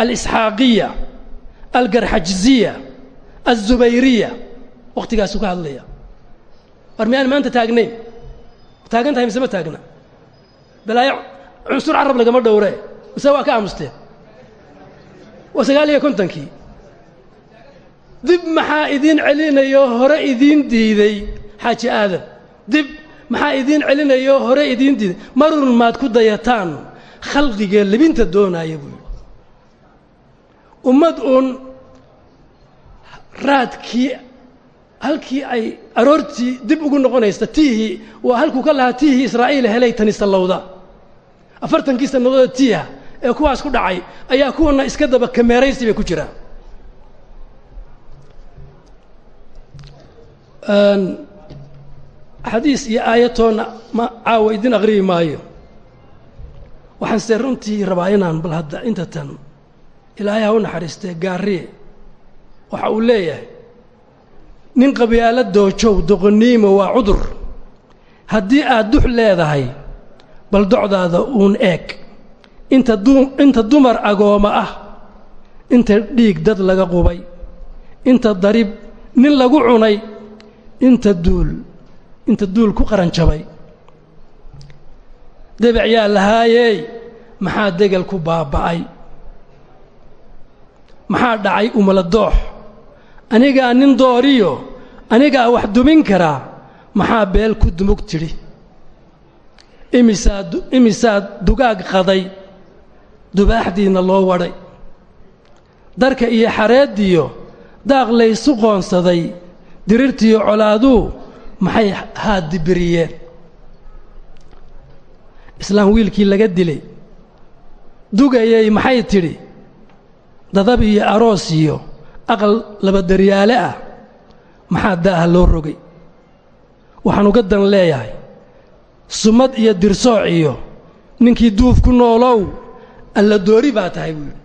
Speaker 2: alisxaaqiya algarxajziya alzubayriya. Wakhtigaasuu ka hadlaya. War miyaan maanta taagnayn? Taagan tahay mise ma taagna? Balaayo cunsur carab lagama dhowre. Mise waa ka aamusteen waa sagaal iyo kontonkii. Dib maxaa idiin celinayo hore idiin diiday xaaji aadan? Dib maxaa idiin celinayo hore idiin diiday? Marun maad ku dayataan khalqigee libinta doonaaya buu ummad uun raadkii halkii ay aroortii dib ugu noqonaysa tiihii waa halkuu ka lahaa tiihii israa'iil helay tani sallowda afartankii sannadood tiiha ee kuwaas ku dhacay ayaa kuwana iska daba kameeraysi bay ku jiraan. Xadiis iyo aayatoonna ma caawa idin aqribi maayo. Waxaanse runtii rabaa inaan bal hadda inta ilaahay ha u naxariistee gaariye waxa uu leeyahay nin qabyaalo doojow doqoniimo waa cudur. Haddii aad dux leedahay bal docdaada uun eeg. Inta inta dumar agooma ah inta dhiig dad laga qubay inta darib nin lagu cunay inta duul inta duul ku qaran jabay debec yaa lahaayey maxaa degel ku baaba'ay maxaa dhacay umala doox? Anigaa nin dooriyo anigaa wax dumin karaa maxaa beel ku dumug tidhi? Imisaa dugaag qaday dubaaxdiinna loo wadhay darka iyo xareeddiyo daaq laysu qoonsaday dirirtiyo colaaduu maxay haadibiriyeen islaam wiilkii laga dilay dugayay maxay tidhi dadab iyo aroos iyo aqal labadaryaale ah maxaa daaha loo rogay? Waxaan uga dan leeyahay sumad iyo dirsooc iyo ninkii duuf ku noolow alla doori baa tahay buu yidhi.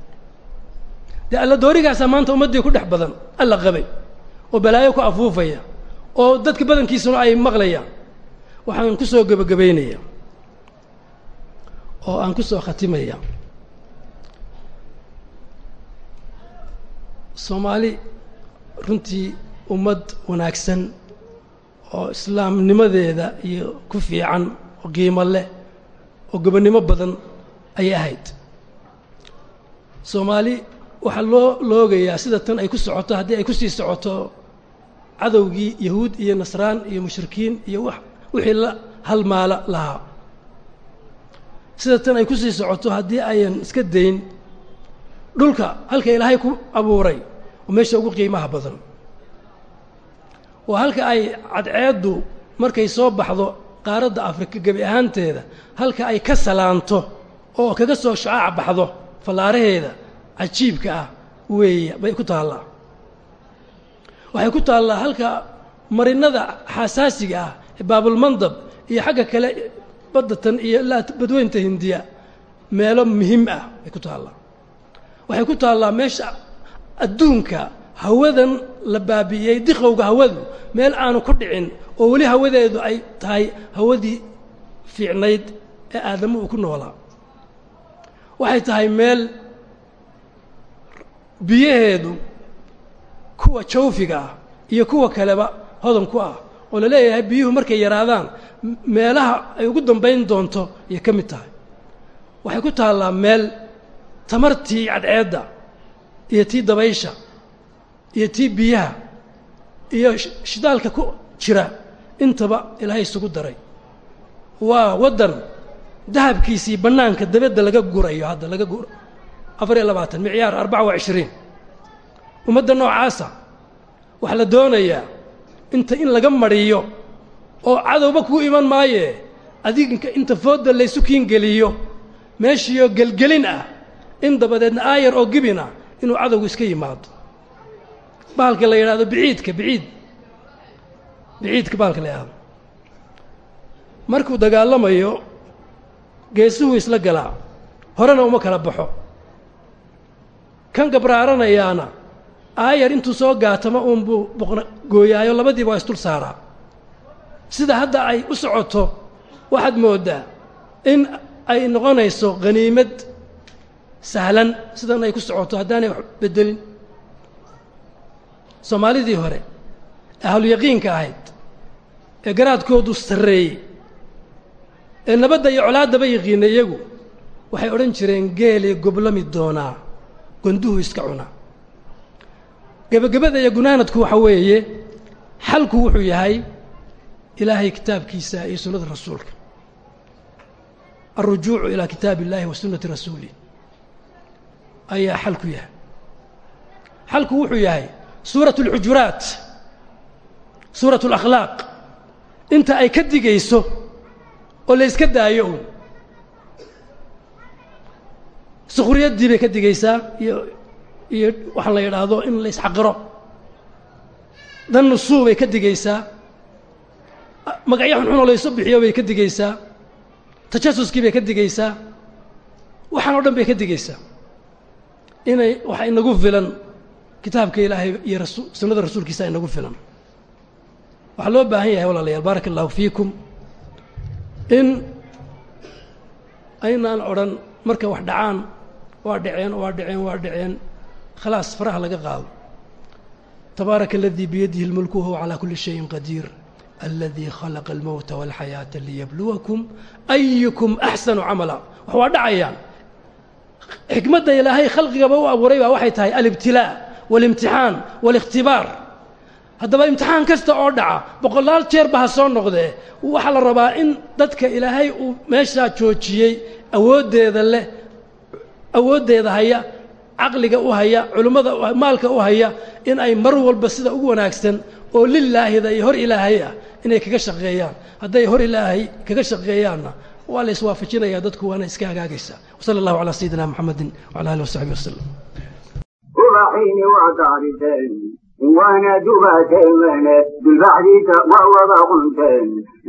Speaker 2: Dee alla doorigaasaa maanta ummaddii ku dhex badan alla qabay oo balaayo ku afuufaya oo dadka badankiisuna ay maqlayaan. Waxaan ku soo gebagabaynaya oo aan ku soo khatimaya soomaali runtii ummad wanaagsan oo islaamnimadeeda iyo ku fiican oo qiimo leh oo gobonnimo badan ayay ahayd. Soomaali waxaa loo loogayaa sida tan ay ku socoto haddii ay ku sii socoto cadowgii yahuud iyo nasraan iyo mushrikiin iyo wax wixii la halmaala lahaa. Sida tan ay ku sii socoto haddii ayan iska dayn dhulka halka ilaahay ku abuuray oo meesha ugu qiimaha badan. Waa halka ay cadceeddu markay soo baxdo qaaradda afrika gebi ahaanteeda halka ay ka salaanto oo kaga soo shacaac baxdo fallaaraheeda cajiibka ah weeye bay ku taallaa waxay ku taallaa halka marinada xasaasiga ah baabulmandab iyo xagga kale baddatan iyo ilaa badweynta hindiya meelo muhiim ah bay ku taallaa waxay ku taallaa meesha adduunka hawadan la baabi'iyey diqowga hawadu meel aanu ku dhicin oo weli hawadeedu ay tahay hawadii fiicnayd ee aadamu uu ku noolaa waxay tahay meel biyaheedu kuwa jawfiga ah iyo kuwa kaleba hodan ku ah oo la leeyahay biyuhu markay yaraadaan meelaha ay ugu dambayn doonto ayay ka mid tahay. Waxay ku taallaa meel tamartii cadceedda iyo tii dabaysha iyo tii biyaha iyo shidaalka ku jira intaba ilaahay isugu daray. Waa waddan dahabkiisii bannaanka dabadda laga gurayo hadda laga gur afar iyo labaatan micyaar arbaca wa cishriin ummadda noocaasa waxaa la doonayaa inta in laga mariyo oo cadowba kuu iman maaye adiginka inta foodda laysu kiingeliyo meeshiioo gelgelin ah in dabadeedna aayar oo gibin ah inuu cadowgu iska yimaado. Bahalka la yidhahdo biciidka biciid. Biciidka bahalka la yidhahdo markuu dagaalamayo geesuhu isla galaa. Horena uma kala baxo. Kan gabraaranayaana aayar intuu soo gaatama uunbuu gooyaayo labadiiba waa isdul saaraa. Sida hadda ay u socoto waxaad mooddaa in ay noqonayso khaniimad sahlan sidan ay ku socoto haddaanay wax beddelin. Soomaalidii hore ahluyaqiinka ahayd ee garaadkoodu sarreeyey ee nabadda iyo colaaddaba yiqiina iyagu waxay odhan jireen geelii goblami doonaa gonduhu iska cuna. Gebagabada iyo gunaanadku waxa weeye xalku wuxuu yahay ilaahay kitaabkiisa iyo sunnada rasuulka. Alrujuucu ilaa kitaabi illahi wa sunnati rasuulih ayaa xalku yahay. Xalku wuxuu yahay suurat اlxujuraat suurat اlakhlaaq inta ay ka digayso oo la yska daayo un sukhriyaddii bay ka digaysaa iyo iyo waxaa la yidhaahdo in la isxaqiro. Dan nusuu bay ka digaysaa. Magacyo xunxunoo laysu bixiyo bay ka digaysaa. Tajasuskii bay ka digaysaa. Waxaan o dhan bay ka digaysaa inay waxa inagu filan kitaabka ilaahay iyo rasu sunnada rasuulkiisa inagu filan. Waxaa loo baahan yahay walaalayaal baaraka allahu fiikum. In aynaan odhan marka wax dhacaan waa dhaceen waa dhaceen waa dhaceen khalaas faraha laga qaado. Tabaaraka aladii biyadihi اlmulku wahuwa calaa kuli shayin qadiir. Aladii khalaqa almowta walxayaata liyabluwakum ayukum axsanu camala. Wax waa dhacayaan xikmadda ilaahay khalqigaba u abuuray baa waxay tahay alibtilaa walimtixaan waalikhtibaar haddaba imtixaan kasta oo dhaca boqolaal jeerba ha soo noqdee waxaa la rabaa in dadka ilaahay uu meeshaa joojiyey awooddeeda leh awooddeeda haya caqliga u haya culimmada maalka u haya in ay mar walba sida ugu wanaagsan oo lilaahida iyo hor ilaahay ah inay kaga shaqeeyaan. Hadday hor ilaahay kaga shaqeeyaanna waa la iswaafajinayaa dadku waana iska hagaagaysaa wasala allahu calaa sayidina muxamedin wacala alihi wasaxbi
Speaker 3: daarideen waana dubateen bilbacdiisa waa wada qunteen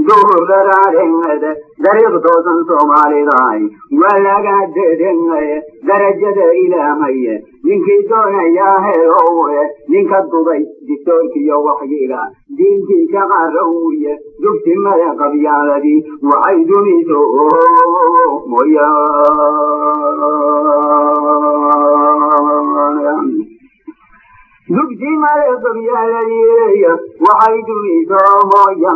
Speaker 3: duhur daraareed dariiq toosan soomaalidaay waa laga dedengay darajada ilaahay ninkii doonayaa heelowe ninka duday distoorkiyo waxyiga diintii ka qarowiye dugsimada qabyaaladii waxay dumiso mooyaan dugsimada qabyaaladii waxay dumiso mooyaan